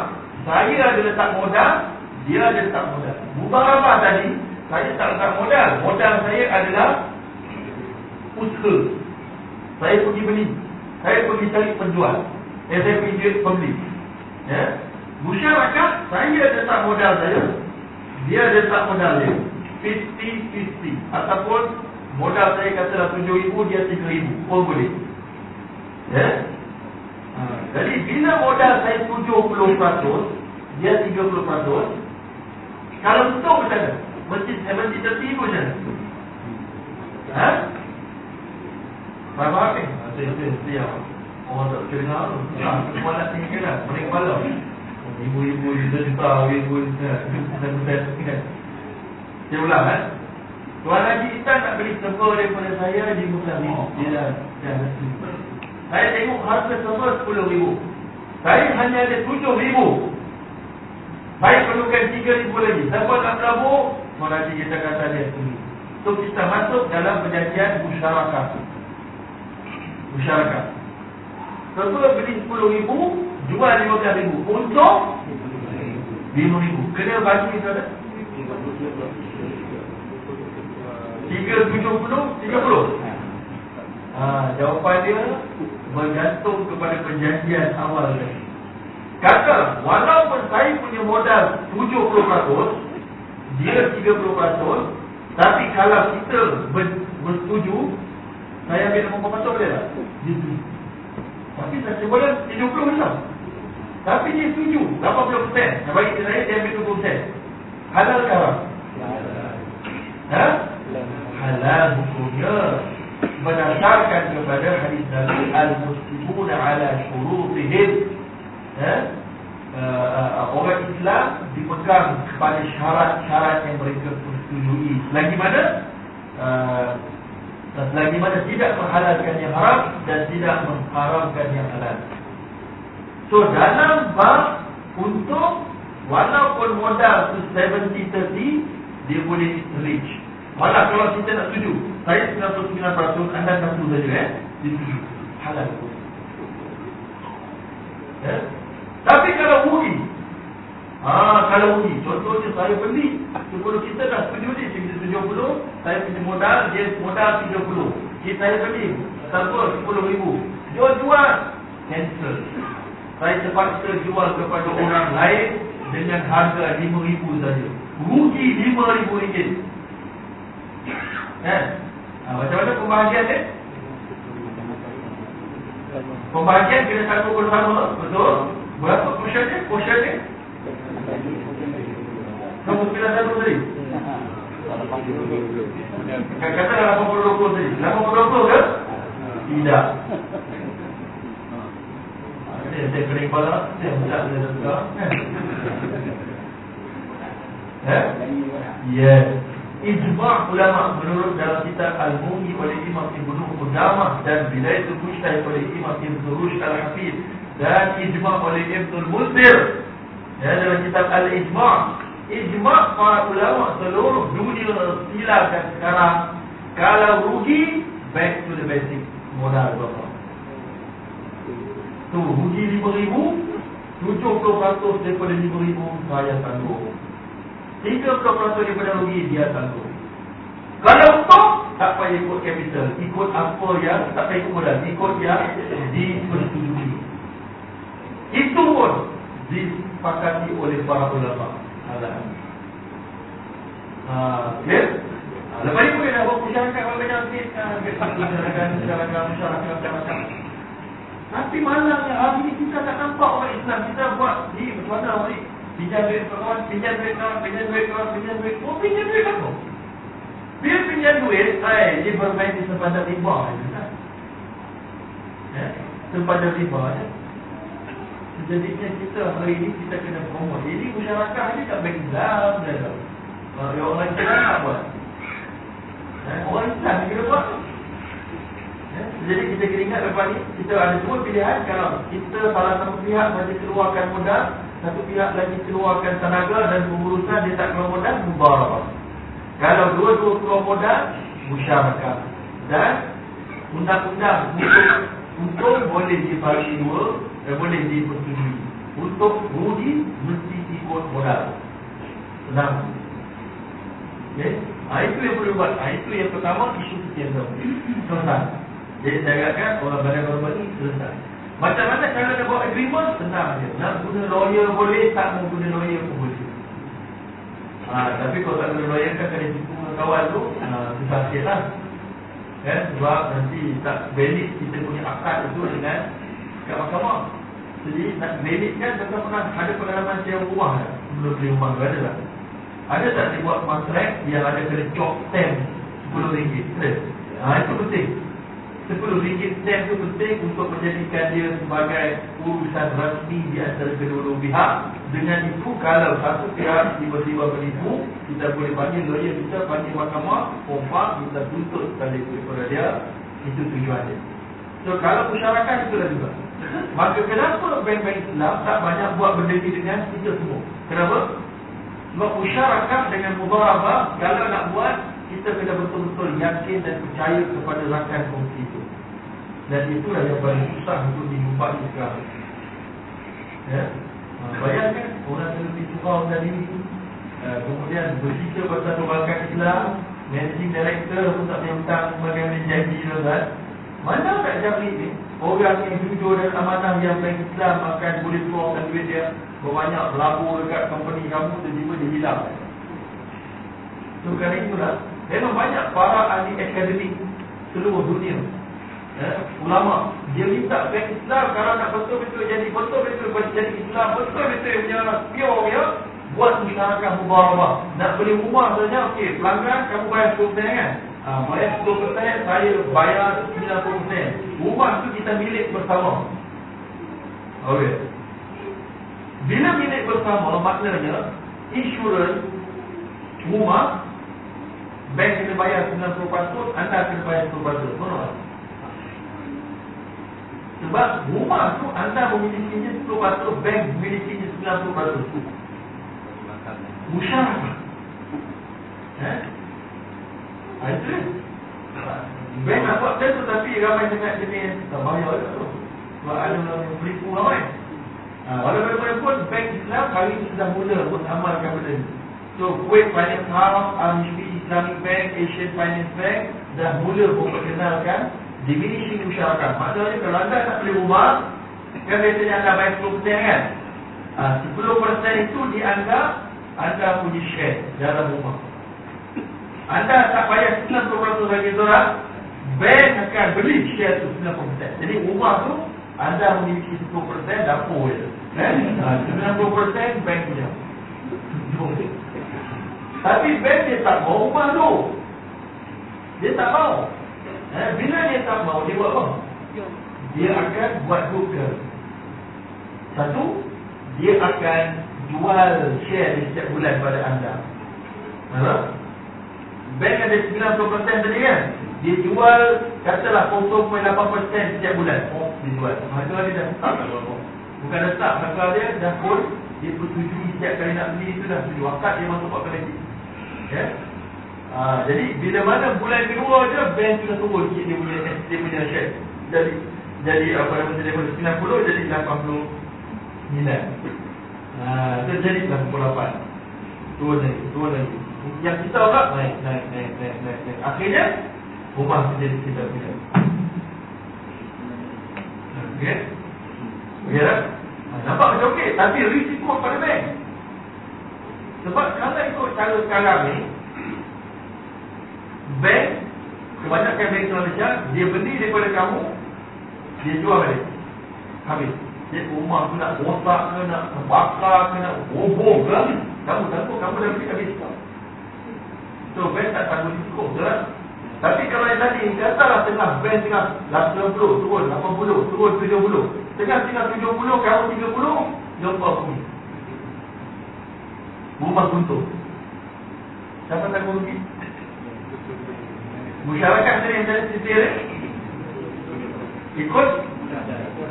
Saya ada letak modal Dia ada letak modal. Mubarak tadi Saya tak letak modal. Modal saya adalah Usaha. Saya pergi beli. Saya pergi cari penjual. Eh, Saya pergi pembeli. Ya? Masyarakat Saya ada tak modal saya. Dia ada tak modal dia. 50-50 Ataupun Modal saya katalah RM7,000 Dia RM3,000 Pun boleh. Ya Jadi bila modal saya 70% Dia 30% Kalau betul macam mana? Mesti, eh, mesti tertipu macam mana? Ha? Faham apa? Itu itu itu yang orang tak dengar tu. Semua nak tinggal lah, boleh kepala. Ibu-ibu juta-juta Ibu-ibu juta-juta Saya ulang kan Tuan Haji kita nak beli serba daripada saya Di Muslim Dia dah Dah saya tengok harga semua sepuluh ribu. Saya hanya ada tujuh ribu. Saya perlukan tiga ribu lagi. Siapa nak berlaku? Malah kita kata dia sendiri. So kita masuk dalam perjanjian usyarakat. Usyarakat. Tentulah beli sepuluh ribu, jual lima belas ribu. Untuk? Lima ribu. Kena bagi kita ada? Tiga tujuh puluh, tiga puluh. Ha, jawapan dia bergantung kepada perjanjian awal tadi. Kata, walaupun saya punya modal 70%, dia 30%, tapi kalau kita ber, bersetuju, saya ambil 50% boleh tak? Dia setuju. Tapi saya boleh 70% macam. Tapi dia setuju, 80%. Yang bagi saya, dia ambil 20%. Halal ke haram? Ha? halal hukumnya berdasarkan kepada hadis Nabi al-muslimun ala syurutihim. Ya? Uh, orang Islam dipegang kepada syarat-syarat yang mereka persetujui. Lagi mana uh, lagi mana tidak menghalalkan yang haram dan tidak mengharamkan yang halal. So dalam bab untuk walaupun modal tu 70-30 dia boleh reach Malah kalau kita nak setuju Saya 99% Anda satu saja eh? Dia setuju Halal. Eh? Tapi kalau rugi Ah, kalau rugi Contohnya saya beli Sebelum kita dah setuju ni Kita 70 Saya punya modal Dia modal 30 Kita saya beli Satu 10 ribu. Dia jual Cancel. Saya terpaksa jual kepada orang lain Dengan harga 5 ribu saja. Rugi 5 ribu ringgit Ha, macam mana pembahagian dia? Pembahagian kena satu bersama, betul? Berapa portion dia? Portion dia? Kamu sembilan satu tadi? Kata dah 80-20 tadi 80-20 ke? Tidak Ini saya kering kepala Saya tak boleh tukar Eh? Yes ijma' ulama menurut dalam kitab Al-Muni oleh Imam Ibn Qudamah dan Bidayatul Mujtahid oleh Imam Ibn Rushd Al-Hafiz dan ijma' oleh Ibn Al-Muzir ya, dalam kitab Al-Ijma' ijma' para ulama seluruh dunia silakan sekarang. Kalau rugi back to the basic modal berapa? Tu rugi RM5,000 70% daripada RM5,000 saya tanggung 30% daripada rugi dia tanggung. Kalau untung, tak payah ikut capital. Ikut apa yang, tak payah ikut modal. Ikut yang dipersetujui. Itu pun disepakati oleh para ulama. Alam. Ha? Ha, lepas boleh dah buat kalau banyak sikit. Masyarakat, masyarakat, masyarakat, macam-macam. Tapi malangnya hari ni kita tak nampak orang Islam. Kita buat macam mana orang? Pinjam duit kawan, pinjam duit kawan, pinjam duit kawan, pinjam duit Oh, pinjam duit aku Bila pinjam duit, saya dia bermain di sempadan riba ya? Sempadan riba ya? Sejadinya kita hari ini kita kena promote Jadi masyarakat ni tak baik Islam dia Kalau orang Islam nak buat ya? Orang Islam kena buat ya? Jadi kita kena ingat lepas ni Kita ada dua pilihan Kalau kita salah satu pihak saja keluarkan modal satu pihak lagi keluarkan tenaga dan pengurusan dia tak keluar modal mubarak. Kalau dua-dua keluar modal musyarakah dan undang-undang untuk untuk boleh dibagi dua dan boleh dipersetujui. Untuk rugi mesti ikut modal. Senang. Okay? Ha, itu yang perlu buat. Ha, itu yang pertama isu sekian tahun. Selesai. Jadi saya katakan orang badan baru ini selesai. Macam mana cara nak buat agreement? Senang je. Nak guna lawyer boleh, tak mau guna lawyer pun boleh. Ha, tapi kalau tak guna lawyer kan kena jumpa dengan kawan tu, ha, susah sikit lah. Kan? Sebab nanti tak valid kita punya akad itu dengan kat mahkamah. Jadi nak valid kan tak pernah ada pengalaman sewa rumah tak? Sebelum beli rumah tu ada tak? Ada tak dia buat kontrak yang ada kena chop stamp RM10? Ha, itu penting. Sepuluh ringgit stem tu penting untuk menjadikan dia sebagai urusan rasmi di antara kedua-dua pihak. Dengan itu kalau satu pihak tiba-tiba menipu, kita boleh panggil lawyer kita, panggil mahkamah, pompa, kita tuntut tadi kepada dia. Itu tujuan dia. So kalau masyarakat itu dah juga. Maka kenapa bank-bank Islam tak banyak buat benda ini dengan kita semua? Kenapa? Sebab masyarakat dengan mudarabah, kalau nak buat, kita kena betul-betul yakin dan percaya kepada rakan itu. Dan itulah yang paling susah untuk dijumpai sekarang. Ya? Ha, bayangkan orang lebih curang dari. Uh, kemudian bercerita pasal rakan Islam, managing director pun tak hutang bagaimana janji kan? Mana tak jamin ni? Orang yang jujur dan amanah yang bank Islam akan boleh keluarkan duit dia berbanyak berlabur dekat company kamu tiba-tiba dia hilang. So kerana itulah Memang banyak para ahli akademik seluruh dunia ya, Ulama. Dia minta bank Islam kalau nak betul-betul jadi betul-betul jadi Islam Betul-betul punya pure ya. Buat masyarakat mubarakah. Nak beli rumah saja okey Pelanggan kamu bayar 10% kan? Ha, Bayar 10% saya bayar 90% Rumah tu kita milik bersama. Okey. Bila milik bersama maknanya Insurans Rumah Bank kena bayar 90% Anda kena bayar 10% Betul? Sebab rumah tu anda memilikinya 10% Bank memilikinya 90% Musyarakah Eh? Ha, itu Bank nak buat macam tu Tapi ramai sangat jenis Tak bayar je tu. Sebab ada orang yang pelipu ramai. Ha, Walaupun pun Bank Islam hari ini sudah mula Untuk amalkan benda ni. So Kuwait Finance House RHB Islamic Bank, Asian Finance Bank dah mula memperkenalkan diminishing masyarakat. Maksudnya kalau anda nak beli rumah, kan biasanya anda bayar 10% kan? Ha, 10% itu dianggap anda punya share dalam rumah. Anda tak bayar 90% lagi orang, bank akan beli share itu 90%. Jadi rumah tu anda memiliki 10% dapur je. Kan? Ha, 90% bank punya. Tapi bank dia tak mau rumah tu. Dia tak mau. Eh, bila dia tak mau, dia buat apa? Dia akan buat dua Satu, dia akan jual share di setiap bulan pada anda. Kenapa? Bank ada 90% tadi kan? Dia jual, katalah 0.8% setiap bulan. Oh, dia jual. Maka dia dah start. Bukan dah start, maka dia dah pun dia bersetujui setiap kali nak beli itu dah setuju. Akad dia masuk 4 kali. Ya. Ha, jadi bila mana bulan kedua je bank sudah turun dia punya dia punya share. Jadi jadi apa nama dia daripada 90 jadi 89. Ha, so jadi 88. Turun lagi, turun lagi. Yang kita orang naik, naik, naik, naik, naik, naik. Akhirnya rumah menjadi kita punya. Okey. Okey tak? Ha, nampak macam okey, tapi risiko pada bank. Sebab kalau ikut cara sekarang ni Bank Kebanyakan bank Malaysia Dia beli daripada kamu Dia jual balik. Habis. Dia rumah tu nak rosak ke Nak bakar ke Nak roboh ke Kamu takut kamu dah beli habis So bank tak tanggung risiko Betul tapi kalau yang tadi Katalah tengah bank tengah 80 turun 80 turun 70 Tengah tengah 70 kamu 30 Jumpa bumi Rumah runtuh Siapa tanggung rugi? Masyarakat sini yang tadi Ikut?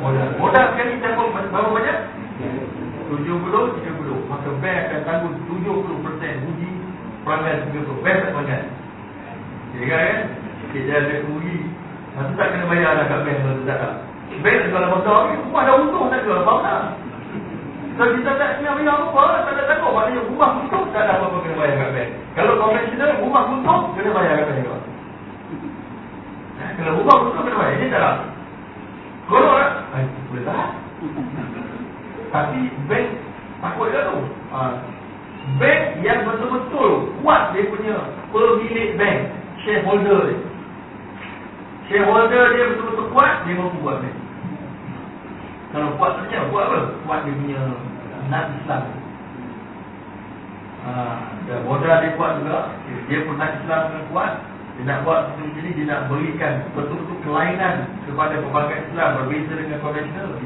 Modal. Modal sekali tanggung berapa banyak? 70, 30 Maka bank akan tanggung 70% Uji pelanggan 30 Bank tak pelanggan. Jadi kan? Kita ada rugi Masa tak kena bayar lah kat bank Masa tak Bank tak jual motor Rumah dah untung tak jual apa-apa kalau kita tak kena bayar apa, tak ada takut. Maknanya rumah kuntuk, tak ada apa-apa kena bayar kat bank. Kalau konvensional, rumah kuntuk, kena bayar kat bank. Eh, kalau rumah kuntuk, kena bayar. Ini tak lah. Kalau tak, eh, boleh tak? Tapi bank takut dia tu. Ha. Bank yang betul-betul kuat dia punya pemilik bank, shareholder dia. Shareholder dia betul-betul kuat, dia mampu buat bank. Kalau kuat saja, buat apa? Kuat dia punya nak Islam. Ha, dan modal dia kuat juga. Dia pun nak Islam dengan kuat. Dia nak buat seperti ini, dia nak berikan betul-betul kelainan kepada pelbagai Islam berbeza dengan konvensional.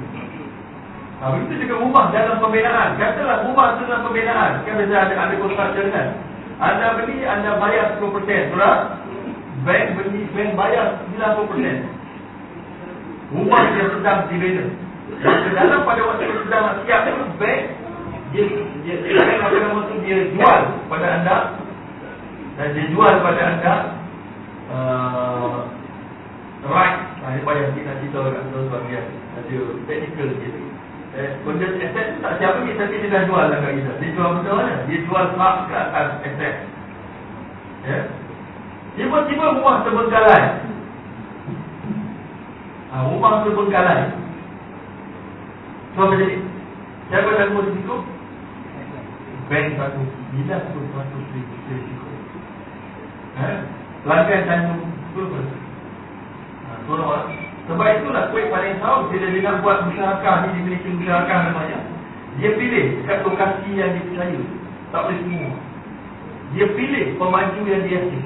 Ha, begitu juga rumah dalam pembinaan. Katalah rumah itu dalam pembinaan. Kan biasa ada ada construction kan. Anda beli, anda bayar 10%. Betul Bank beli, bank bayar 90%. Rumah dia sedang dibina. Maka dalam pada waktu sedang nak siap tu, bank dia, dia, dia, dia, apa nama tu, dia jual pada anda. Dan dia jual pada anda uh, right. Nah, dia payah kita cerita kat tu sebab dia ada technical gitu eh, benda aset tak siapa ni tapi dia dah jual lah kat kita. Dia jual betul mana? Dia jual hak ke atas aset ya tiba-tiba rumah terbengkalai. Ha, rumah terbengkalai apa jadi siapa tanggung risiko bank satu bila tu satu risiko eh? pelanggan tanggung betul Tolong Sebab itulah kuih paling tahu Bila dia nak buat musyarakah ni Dia memiliki musyarakah namanya Dia pilih kat lokasi yang dipercaya Tak boleh semua. Dia pilih pemaju yang dia yakin.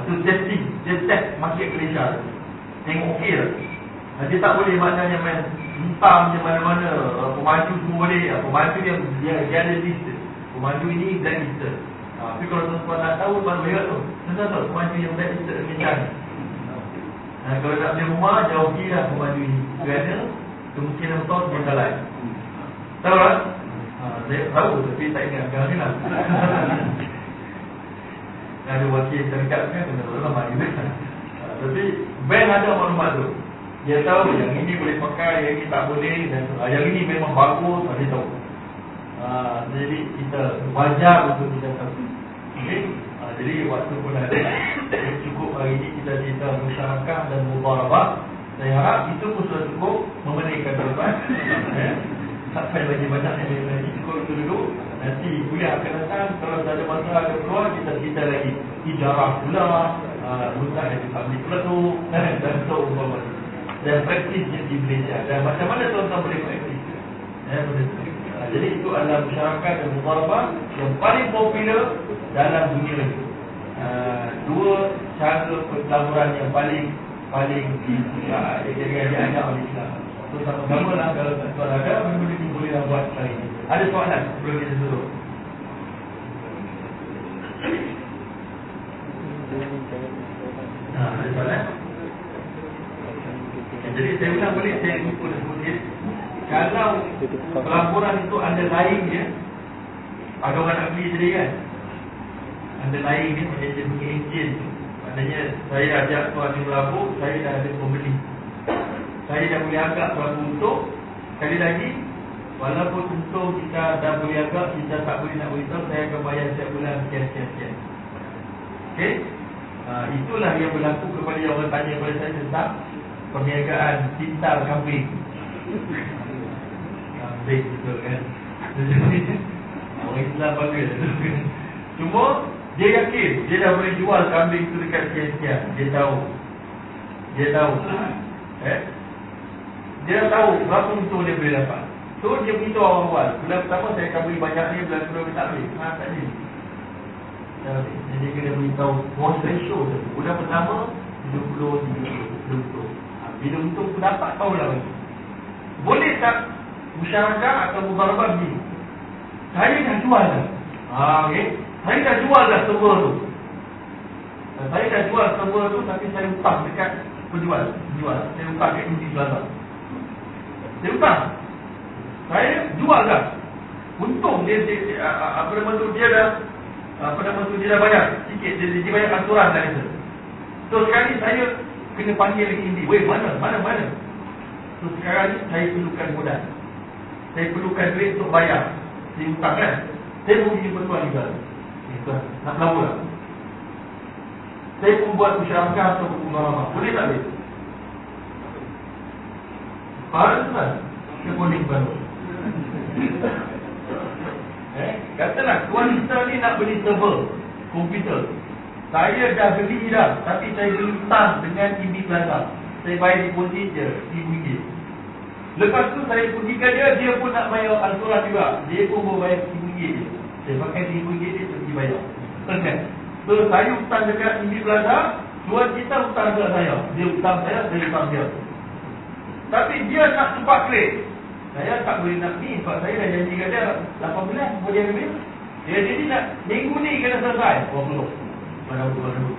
Itu testing Dia test market Malaysia. Tengok okey lah Dia tak boleh maknanya main Hitam je mana-mana Pemaju semua boleh Pemaju yang dia, dia ada list Pemaju ini blacklisted Tapi kalau tuan-tuan nak tahu Tuan boleh tu Tuan-tuan tahu pemaju yang blacklisted Macam Ha, kalau nak beli rumah, jauhilah rumah ini. Kerana kemungkinan betul berjalan. Tahu tak? Ha, saya tahu tapi tak ingat sekarang ni lah. ada wakil syarikat kan, kena. Ha, tapi bank ada maklumat tu. Dia tahu yang ini boleh pakai, yang ini tak boleh dan uh, yang ini memang bagus, dia tahu. Ha, jadi kita wajar untuk kita tahu. Okay? Jadi waktu pun ada Cukup hari ini kita cerita Musyarakah dan Mubarabah Saya harap itu pun sudah cukup Memeningkan tuan eh? Tak payah lagi banyak yang Cukup itu dulu Nanti kuliah akan datang Kalau ada masa ada keluar Kita cerita lagi Ijarah pula uh, Musa yang dipublik pula tu Dan so umpama Dan praktis yang di Malaysia Dan macam mana tuan-tuan boleh praktis eh, jadi itu adalah masyarakat dan mubarabah yang paling popular dalam dunia ini. Ah, dua cara pelaburan yang paling paling jadi dianggap oleh Islam. So sama-sama lah kalau tuan ada ni boleh lah buat kali ini. Ada soalan sebelum kita? Ha, ada soalan? Jadi saya ulang boleh saya lupa sebut Kalau pelaburan itu ada lain ya, ada orang nak beli tadi kan? anda lain ni macam dia punya enjin Maknanya saya ajak tuan ni berlabuh Saya dah ada pembeli. Saya dah boleh agak berlabuh untuk Sekali lagi Walaupun untuk kita dah boleh agak Kita tak boleh nak beritahu Saya akan bayar setiap bulan sekian-sekian Okey? Ha, Itulah yang berlaku kepada yang orang tanya kepada saya Tentang perniagaan cinta kambing. Kambing betul kan? Orang Islam bagus Cuma dia yakin Dia dah boleh jual kambing tu dekat sekian-sekian Dia tahu. Dia tahu. Eh? Dia tahu berapa untung dia boleh dapat. So dia beritahu awal-awal Bulan pertama saya akan beli banyak ni Bulan kedua tak boleh Ha tak boleh Jadi dia kena beritahu Cost ratio tu Bulan pertama 20, 30, 20 ha, Bila untung tu dapat tahulah lagi Boleh tak Masyarakat atau mubarabah ni Saya dah jual dah. Ha, okay. Saya dah jual dah semua tu. Saya dah jual semua tu Tapi saya utang dekat penjual. Jual, saya utang dekat Indi Plaza Saya utang Saya jual dah. Untung dia, dia, dia apa nama tu dia dah apa nama tu dia dah bayar sikit. Dia, dia, dia bayar aturan dah itu. So sekarang ni saya kena panggil lagi Indi Weh mana, mana, mana? So sekarang saya perlukan modal. Saya perlukan duit untuk bayar. Saya utang kan? Saya pergi jumpa tuan juga Tuan, nak melabur tak? Saya pun buat musyarakah atau pengalaman Boleh tak boleh? Faham tu kan? Dia boleh baru Eh, katalah tuan kita ni nak beli server Komputer saya dah beli dah Tapi saya beli tas dengan TV Plaza Saya bayar deposit je RM1,000 Lepas tu saya pergikan dia Dia pun nak bayar Al-Quran juga. Dia pun membayar RM1,000 je. Saya pakai RM1,000 dia Dia pergi bayar. So saya hutang dekat TV Plaza Tuan kita hutang dekat saya. Dia hutang saya Saya hutang dia. Tapi dia nak tempat kredit saya tak boleh nak ni sebab saya dah janji kat dia 18 boleh ambil. Dia jadi nak minggu ni kena selesai. 20 pada orang dulu.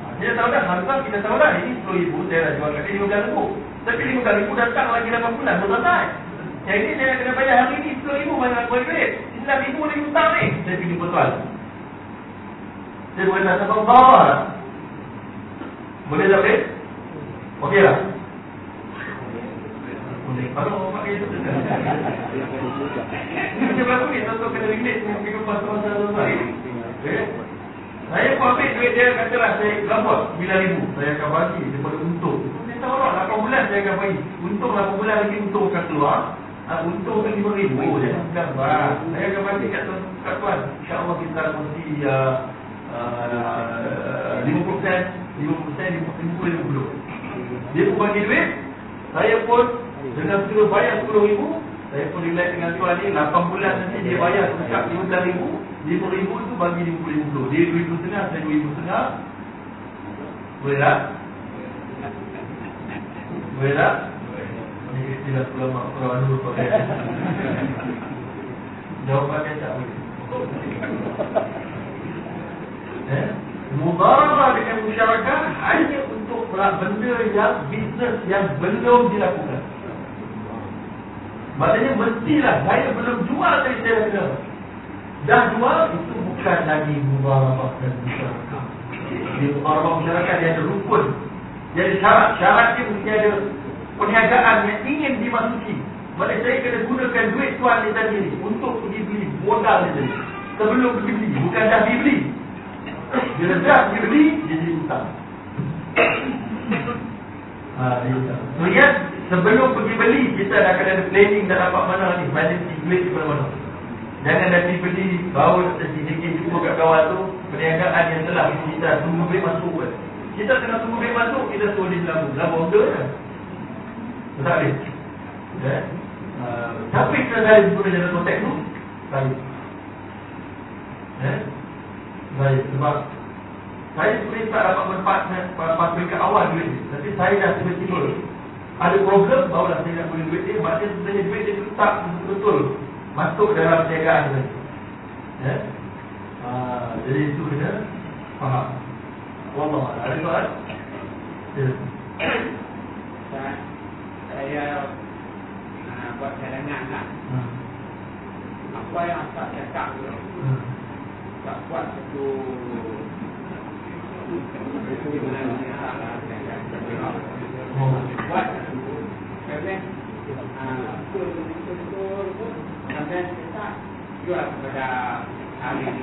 Ha, kita tahu dah harga kita tahu dah ini sepuluh ribu saya dah jual kat lima ribu. Tapi lima ribu datang lagi lapan bulan belum selesai. Yang ini saya kena bayar hari ini sepuluh ribu banyak boleh duit. Sembilan ribu ni hutang ni. Saya pilih betul. Saya bukan tak sabar bawa lah. Boleh tak boleh? Okey lah. Boleh. Apa orang pakai itu? Ini berapa ni? Tentu kena ringgit. Mungkin lupa sama-sama. Boleh? Saya pun ambil duit dia katalah saya gabut RM9,000 Saya akan bagi daripada untung. Saya tahu lah 8 bulan saya akan bagi. Untung 8 bulan lagi untung akan keluar. Uh, Untung kan RM5,000 je Gambar Saya akan bagi kat, kat tuan InsyaAllah kita mesti uh, uh, 50% 50% 50 Dia pun bagi duit. Saya pun Dengan suruh bayar RM10,000 Saya pun relax dengan tuan ni. 8 bulan nanti dia bayar Sekejap RM15,000 RM5,000 tu bagi RM50,000 Dia RM2,500 Saya RM2,500 Boleh tak? Boleh tak? Ini istilah ulama Quran dulu pakai Jawapan dia tak boleh Eh? Mudarabah dengan masyarakat hanya untuk benda yang bisnes yang belum dilakukan. Maknanya mestilah saya belum jual tapi saya dah Dah jual itu bukan lagi mudarabah dan masyarakat. Di mudarabah masyarakat dia ada rukun. Jadi syarat-syarat dia mesti ada perniagaan yang ingin dimasuki. Maksudnya saya kena gunakan duit tuan ni tadi ni untuk pergi beli modal ni tadi. Sebelum pergi beli, bukan dah beli. Bila dah dia beli, dia jadi hutang. Ha, dia. So, ya, sebelum pergi beli, kita dah kena ada planning dah dapat mana ni. Si duit di mana-mana. Jangan dah pergi beli, baru sedikit jumpa kat kawan tu, perniagaan yang telah kita tunggu duit masuk kan. Kita kena tunggu duit masuk, kita suruh dia dalam dalam order kan. Tak boleh. Uh, tapi kita dah guna jalan kontak tu, baik. Ya. Baik, sebab saya sebenarnya tak dapat berpat pada peringkat awal duit ni. Tapi saya dah tiba-tiba ada problem, barulah saya nak boleh duit dia. Maksudnya sebenarnya duit dia tetap betul-betul masuk dalam perniagaan ni. Ya? Ha, jadi itu kena faham. Wallah, ada soalan? Ya. Saya uh, buat cadangan lah. Hmm. Apa yang tak cakap tu? Hmm tak kuat satu buat kerana betul betul betul pun sampai kita jual kepada ahli.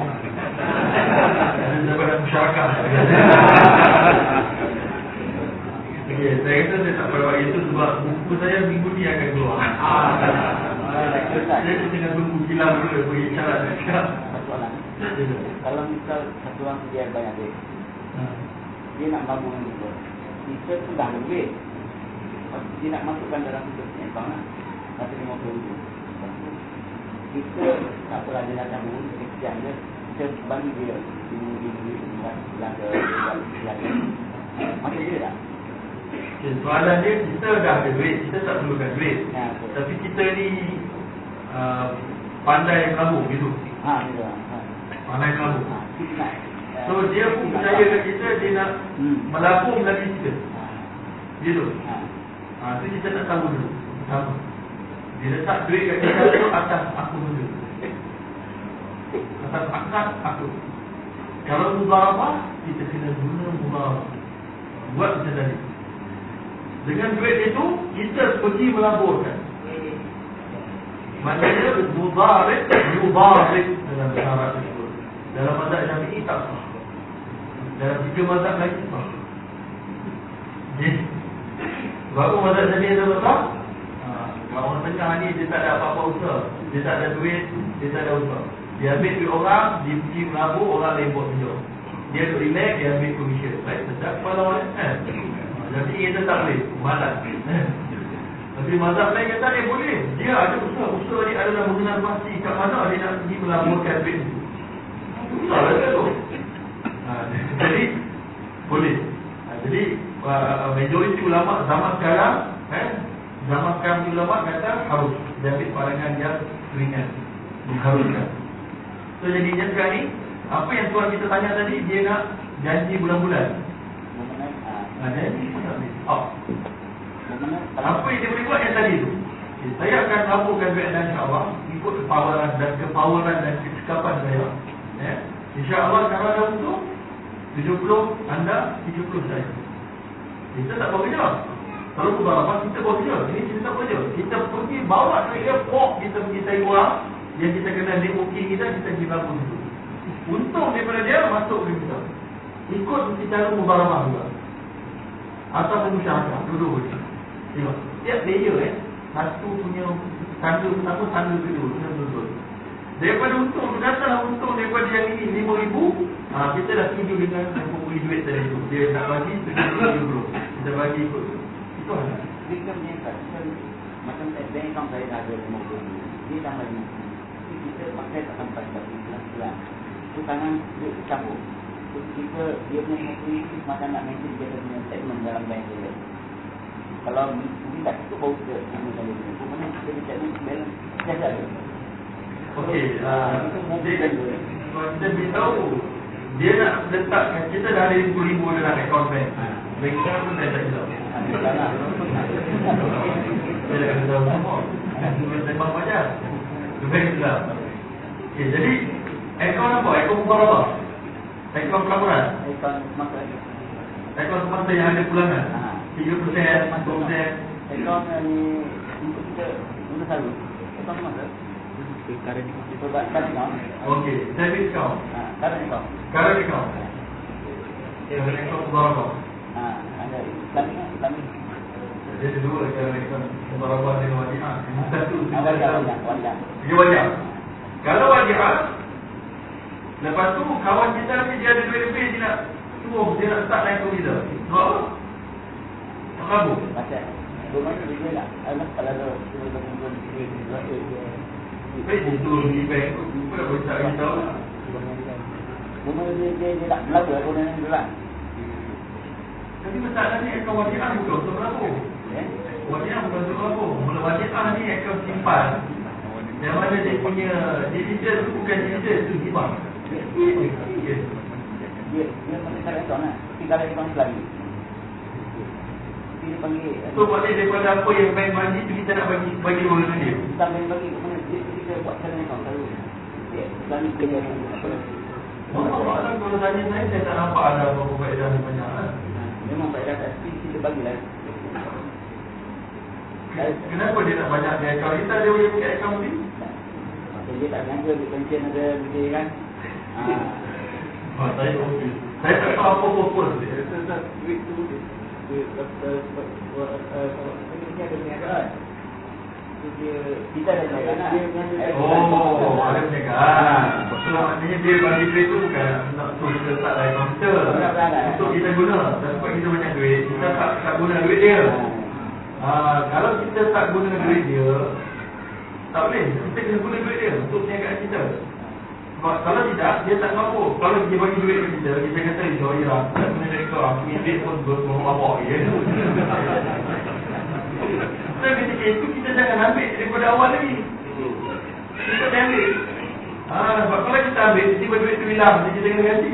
Kepada masyarakat. Okay, saya kata saya tak perlu itu sebab buku saya minggu ni akan keluar. Ah, saya tengah tunggu kilau dulu bagi syarat saya kalau misal satu orang dia banyak duit hmm. dia nak bangun juga kita sudah lebih. Dia nak masukkan dalam hidup ni bang lah satu lima puluh ribu kita tak pernah dia nak sekian dia kita bagi dia di di di bulan ke bulan ke masih dia tak Okay, soalan dia kita dah ada duit, kita tak perlukan duit. Ya, Tapi kita ni uh, pandai melabur gitu. Ha, gitu. Ha. Pandai kamu. So dia pun percaya kat kita dia nak hmm. melabur lagi kita. Gitu. Ha, tu kita tak tahu dulu. Tahu. Dia letak duit kat kita tu atas aku dulu. Atas akad aku. Kalau mudarabah, kita kena guna mudarabah. Buat macam tadi. Dengan duit itu, kita pergi melaburkan. Maksudnya, mudarib, mudarib dalam syarat itu. Dalam mazhab Syafi'i tak sah. Dalam tiga mazhab lagi sah. Jadi, baru mazhab Syafi'i ada sah? Orang tengah ni dia tak ada apa-apa usaha. Dia tak ada duit, dia tak ada usaha. Dia ambil duit orang, dia pergi melabur, orang lain buat tunjuk. Dia duduk relax, dia ambil komisen. Baik, sedap kepala orang. Eh? Jadi kita tak boleh, malas. Tapi mazhab lain kata dia boleh. Dia ada usaha. Usaha dia adalah mengenal pasti kat mana dia nak pergi melaburkan duit. Susah lah tu. Ha, jadi Boleh ha, Jadi uh, Majoriti ulama zaman sekarang eh, Zaman ni ulama kata Harus ambil pandangan yang ringan. Diharuskan. So jadinya sekarang ni Apa yang tuan kita tanya tadi Dia nak janji bulan-bulan. Ah, ha, Janji pun tak boleh? Oh. Apa yang dia boleh buat yang tadi tu? Okay, Saya akan taburkan duit dan insyaAllah Ikut kepoweran dan kepoweran dan kesikapan saya. Ya. InsyaAllah kalau ada untuk 70 anda 70 saya. Kita tak buat kerja Kalau beberapa kita buat kerja. Ini kita buat kerja Kita pergi bawa ke airport Kita pergi Taiwan Yang kita kena networking kita Kita pergi bangun itu Untung daripada dia masuk ke kita. Ikut secara mubaramah juga. Atau pemusyarakah Duduk je. Tengok. Tiap layer eh. Satu punya Tanda pertama Tanda kedua Kena betul Daripada untung tu Datanglah untung daripada yang ini RM5,000 ha, Kita dah setuju dengan Yang pembeli duit tadi tu. Dia nak bagi RM70 Kita bagi ikut. tu Dia kan punya kan, Macam bank account saya dah ada 50 Dia dah bagi. Tapi kita pakai tak sampai Tapi pelan-pelan Itu tangan dia campur So, kita dia punya 50 itu Macam nak maintain dia punya statement dalam bank dia. Kalau mungkin tak cukup Baru kita Sama kali ni. Mana kita punya statement Balance Biasa ada. Okey Dia Kalau kita beritahu Dia nak letakkan Kita dah ada RM50,000 dalam akaun bank Pun tak Dia dah semua Okey jadi apa? Yang ada pulangan Ha. 3%, 2% Account ni Untuk kita Untuk selalu Account masa Current account Current account Okey, savings account Current account Current account Current account mubarabah Ha, ada. Islami Islami Dia ada dua current account Mubarabah dengan wadi'ah Yang satu Ah, Wajah Wajah Wajah. Dia wajah. Kalau Lepas tu kawan kita ni dia ada duit lebih Dia nak suruh. Dia nak start naik kita Sebab apa? Tak kabur. Baca Bermana dia dia Anak kalau ada Dia dia dia Baik dia turun pergi bank tu Apa nak boleh tak beritahu Bermana dia dia dia nak berlaku Aku nak nak Tapi masalah ni akaun wadi'ah bukan untuk berlaku. Eh Wadi'ah bukan untuk berlaku. Mula wadi'ah ni akaun simpan. Yang mana dia punya Digital bukan digital tu hibah Dia dia pakai current account lah Tapi current account Islami Tapi dia panggil So maknanya daripada apa yang bank bagi tu kita nak bagi bagi orang dia. Kita main bagi mana Dia kita buat current account selalu Dia Islami punya Apa Allah Allah kalau tanya saya saya tak nampak ada apa-apa faedah banyak. Memang faedah tak Tapi kita bagilah Kenapa dia nak banyak dia akaun kita dia boleh pakai akaun ni? Macam dia tak nyangka Dia pension ada Dia kan Ah, Oh, saya okey. Saya tak tahu apa purpose dia. Duit tu Dia ada perniagaan So dia Kita ada jalan lah Oh, ada perniagaan. So maknanya dia bagi duit tu bukan nak tu kita letak dalam kita. Untuk kita guna. Sebab kita banyak duit, kita tak tak guna duit dia. Ah, kalau kita tak guna duit dia, tak boleh. Kita kena guna duit dia untuk perniagaan kita. Sebab kalau tidak, dia tak mampu. Kalau dia bagi duit ke kita, kita kata, Ya Allah, tak guna duit kau, aku duit pun berapa apa ya. So ketika itu kita jangan ambil daripada awal lagi. Kita tak ambil. Ah, sebab kalau kita ambil, tiba duit tu hilang, jadi kita kena ganti.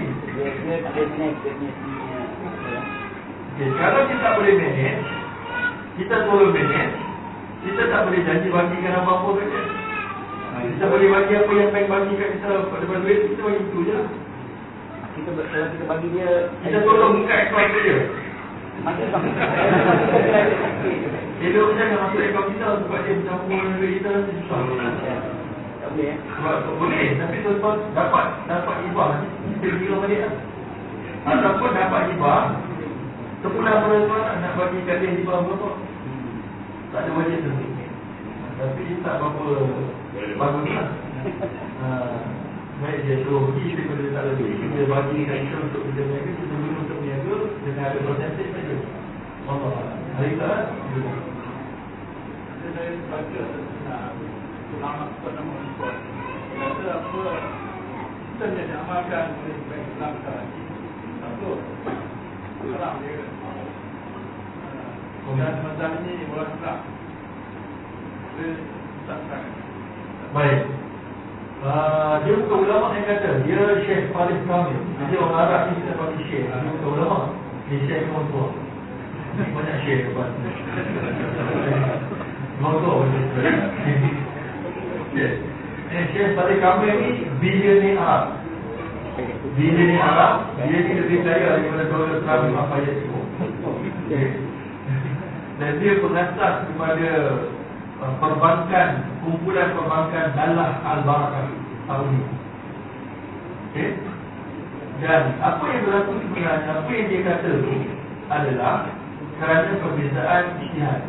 Okay, kalau kita boleh manage, kita solo manage, kita tak boleh janji bagikan apa-apa kat dia. Kita boleh bagi apa yang bank bagi kat kita pada duit, kita bagi itu je lah. Kita ber- kalau kita bagi dia Kita tolong buka akaun dia. Elok jangan masuk akaun kita sebab dia bercampur dengan kita susah. Tak boleh eh boleh, tapi tuan dapat dapat hibah kita kira balik lah. Ataupun dapat hibah, sebulan pada tuan nak bagi kat dia hibah berapa? Tak ada wajib tu. Tapi tak apa-apa bagus lah. Ha, baik dia suruh pergi dia tak ada duit. Kita bagi kat kita untuk kita berniaga, kita berniaga dengan ada percentage saja. Allah. Hari tak? Saya baca ulama. Dia kata apa kita yang diamalkan oleh bank Islam sekarang ini. Satu, dia. Dan macam ni orang Islam. Dia tak tak. Baik. Uh, dia bukan ulama yang kata dia Syekh Farid Kamil. Jadi orang Arab ni kita panggil Syekh. Dia bukan ulama. Dia Syekh orang tua. Banyak Syekh lepas ni. Orang tua pun Syekh. Eh, Syekh Farid Kamil ni Arab. Billionaire Arab. Dia ni lebih kaya daripada Donald Trump apa yang itu. Dan dia pengasas kepada uh, perbankan, kumpulan perbankan Dalah Al-Barakah ini. Okay? Dan apa yang berlaku sebenarnya, apa yang dia kata tu adalah kerana perbezaan isytihad.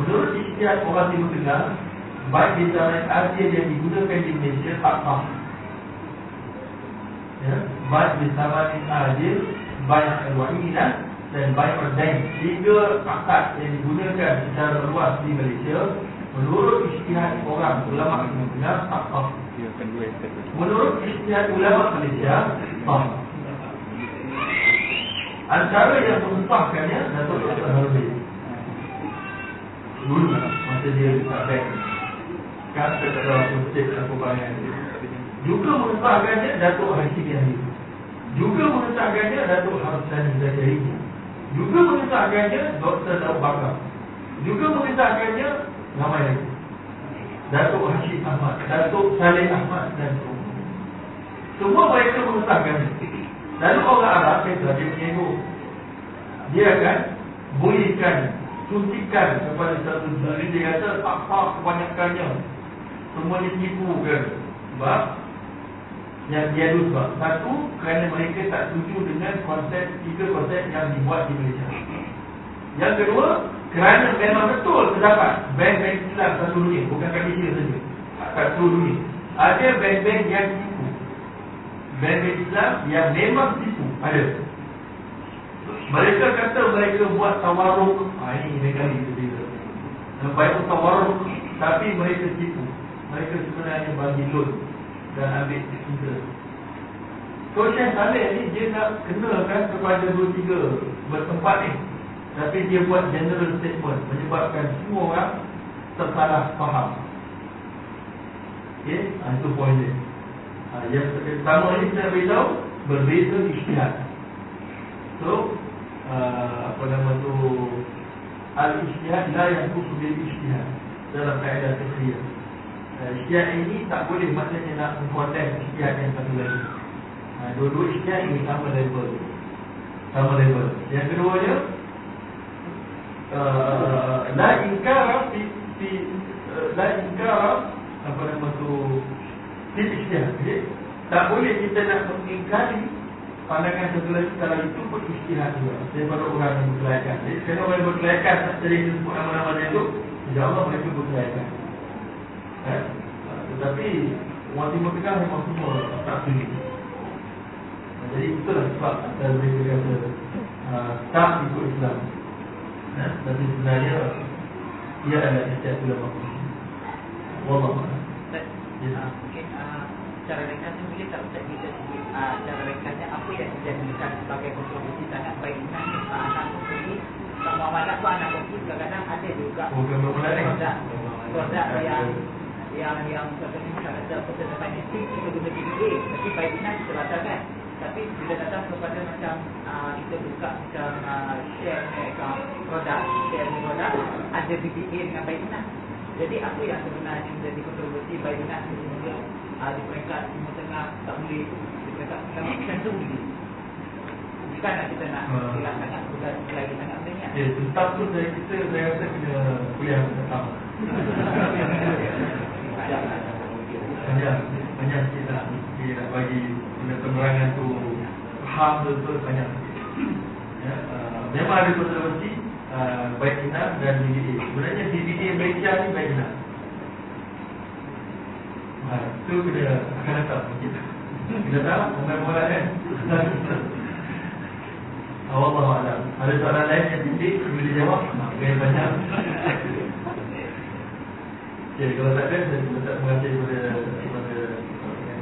Menurut isytihad orang Timur Tengah, baik di zaman Asia yang digunakan di Malaysia tak sah. Ya, baik di Asia, baik al-Wahid dan dan baik dan tiga akad yang digunakan secara luas di Malaysia menurut isytihad orang ulama Timur Tengah tak sah. Menurut isytihad ulama Malaysia sah. Antara yang mensahkannya Datuk Dr. Harbi Dulu masa dia dekat bank Kan dekat dalam konsep dan kumpulan Juga mensahkannya Datuk Hashim Yahid Juga mensahkannya Datuk Harsani Zakari Juga mensahkannya Dr. Daud Bakar Juga mensahkannya Ramai lagi Datuk Hashim Ahmad Datuk Saleh Ahmad dan semua mereka mengesahkannya Lalu orang Arab kata dia ego. Dia akan bolehkan, suntikan kepada satu Jadi dia kata tak sah kebanyakannya. Semua ditipu kan. Sebab yang dia dulu sebab. Satu, kerana mereka tak setuju dengan konsep, tiga konsep yang dibuat di Malaysia. Yang kedua, kerana memang betul terdapat bank-bank Islam satu dunia. Bukan kat Malaysia saja. Kat seluruh dunia. Ada bank-bank yang tipu bank Islam yang memang tipu ada. Mereka kata mereka buat tawaruk. Ha, ini mereka ni berbeza. Baik tawaruk tapi mereka tipu. Mereka sebenarnya bagi loan dan ambil interest. So Syekh Saleh ni dia nak kenakan kepada dua tiga bertempat ni. Tapi dia buat general statement menyebabkan semua orang tersalah faham. Okay, ha, itu poin dia. Ha, yang pertama ini saya beritahu berbeza isytihad. So uh, apa nama tu al isytihad la yang khusus bil isytihad dalam kaedah fiqhiyah. Uh, isytihad ini tak boleh maksudnya nak mengkonten isytihad yang satu lagi. Dua-dua isytihad ini sama level. Sama level. Yang keduanya uh, la inkara fi, fi uh, apa nama tu okay? Tak boleh kita nak mengingkari Pandangan sebelah kalau itu pun isytihad juga Daripada orang yang berkelayakan Jadi kerana orang yang berkelayakan Tak jadi sebut nama-nama dia itu InsyaAllah mereka berkelayakan eh? Tetapi Orang Timur Tengah memang semua tak pilih Jadi itulah sebab Antara mereka kata uh, Tak ikut Islam eh? Tapi sebenarnya Ia adalah isytihad ulama Wallah Ya. Mungkin uh, cara ringkasnya boleh tak Ustaz kita uh, cara ringkasnya apa yang dijadikan sebagai kontroversi sangat baik dengan uh, anak sendiri tak muamalah tu anak pun kadang-kadang ada juga Bukan bermula ni produk yang yang yang contohnya misalnya ada personal financing kita guna DBA tapi baik dengan kita batalkan tapi bila datang kepada macam uh, kita buka macam uh, share ni account produk share ni produk ada DBA dengan baik dengan jadi apa yang sebenarnya menjadi kontroversi baik dengan sehingga uh, di peringkat Timur Tengah tak boleh di peringkat Tengah macam tu boleh. Bukan nak kita nak Hmm. hilang sangat bukan lagi sangat banyak. Ya, tetap tu saya kita saya rasa kena kuliah tetap. Banyak banyak lah Dia nak bagi benda penerangan tu Faham betul banyak ya, uh, Memang ada kontroversi uh, Baik Ina dan BDA Sebenarnya BDA Malaysia ni baik Ina uh, Itu kena akan datang sikit Kita tahu Orang-orang kan? Allah Alam. Ada soalan lain yang penting Boleh dijawab? Banyak banyak. Okay, kalau tak ada, saya terima kasih kepada kepada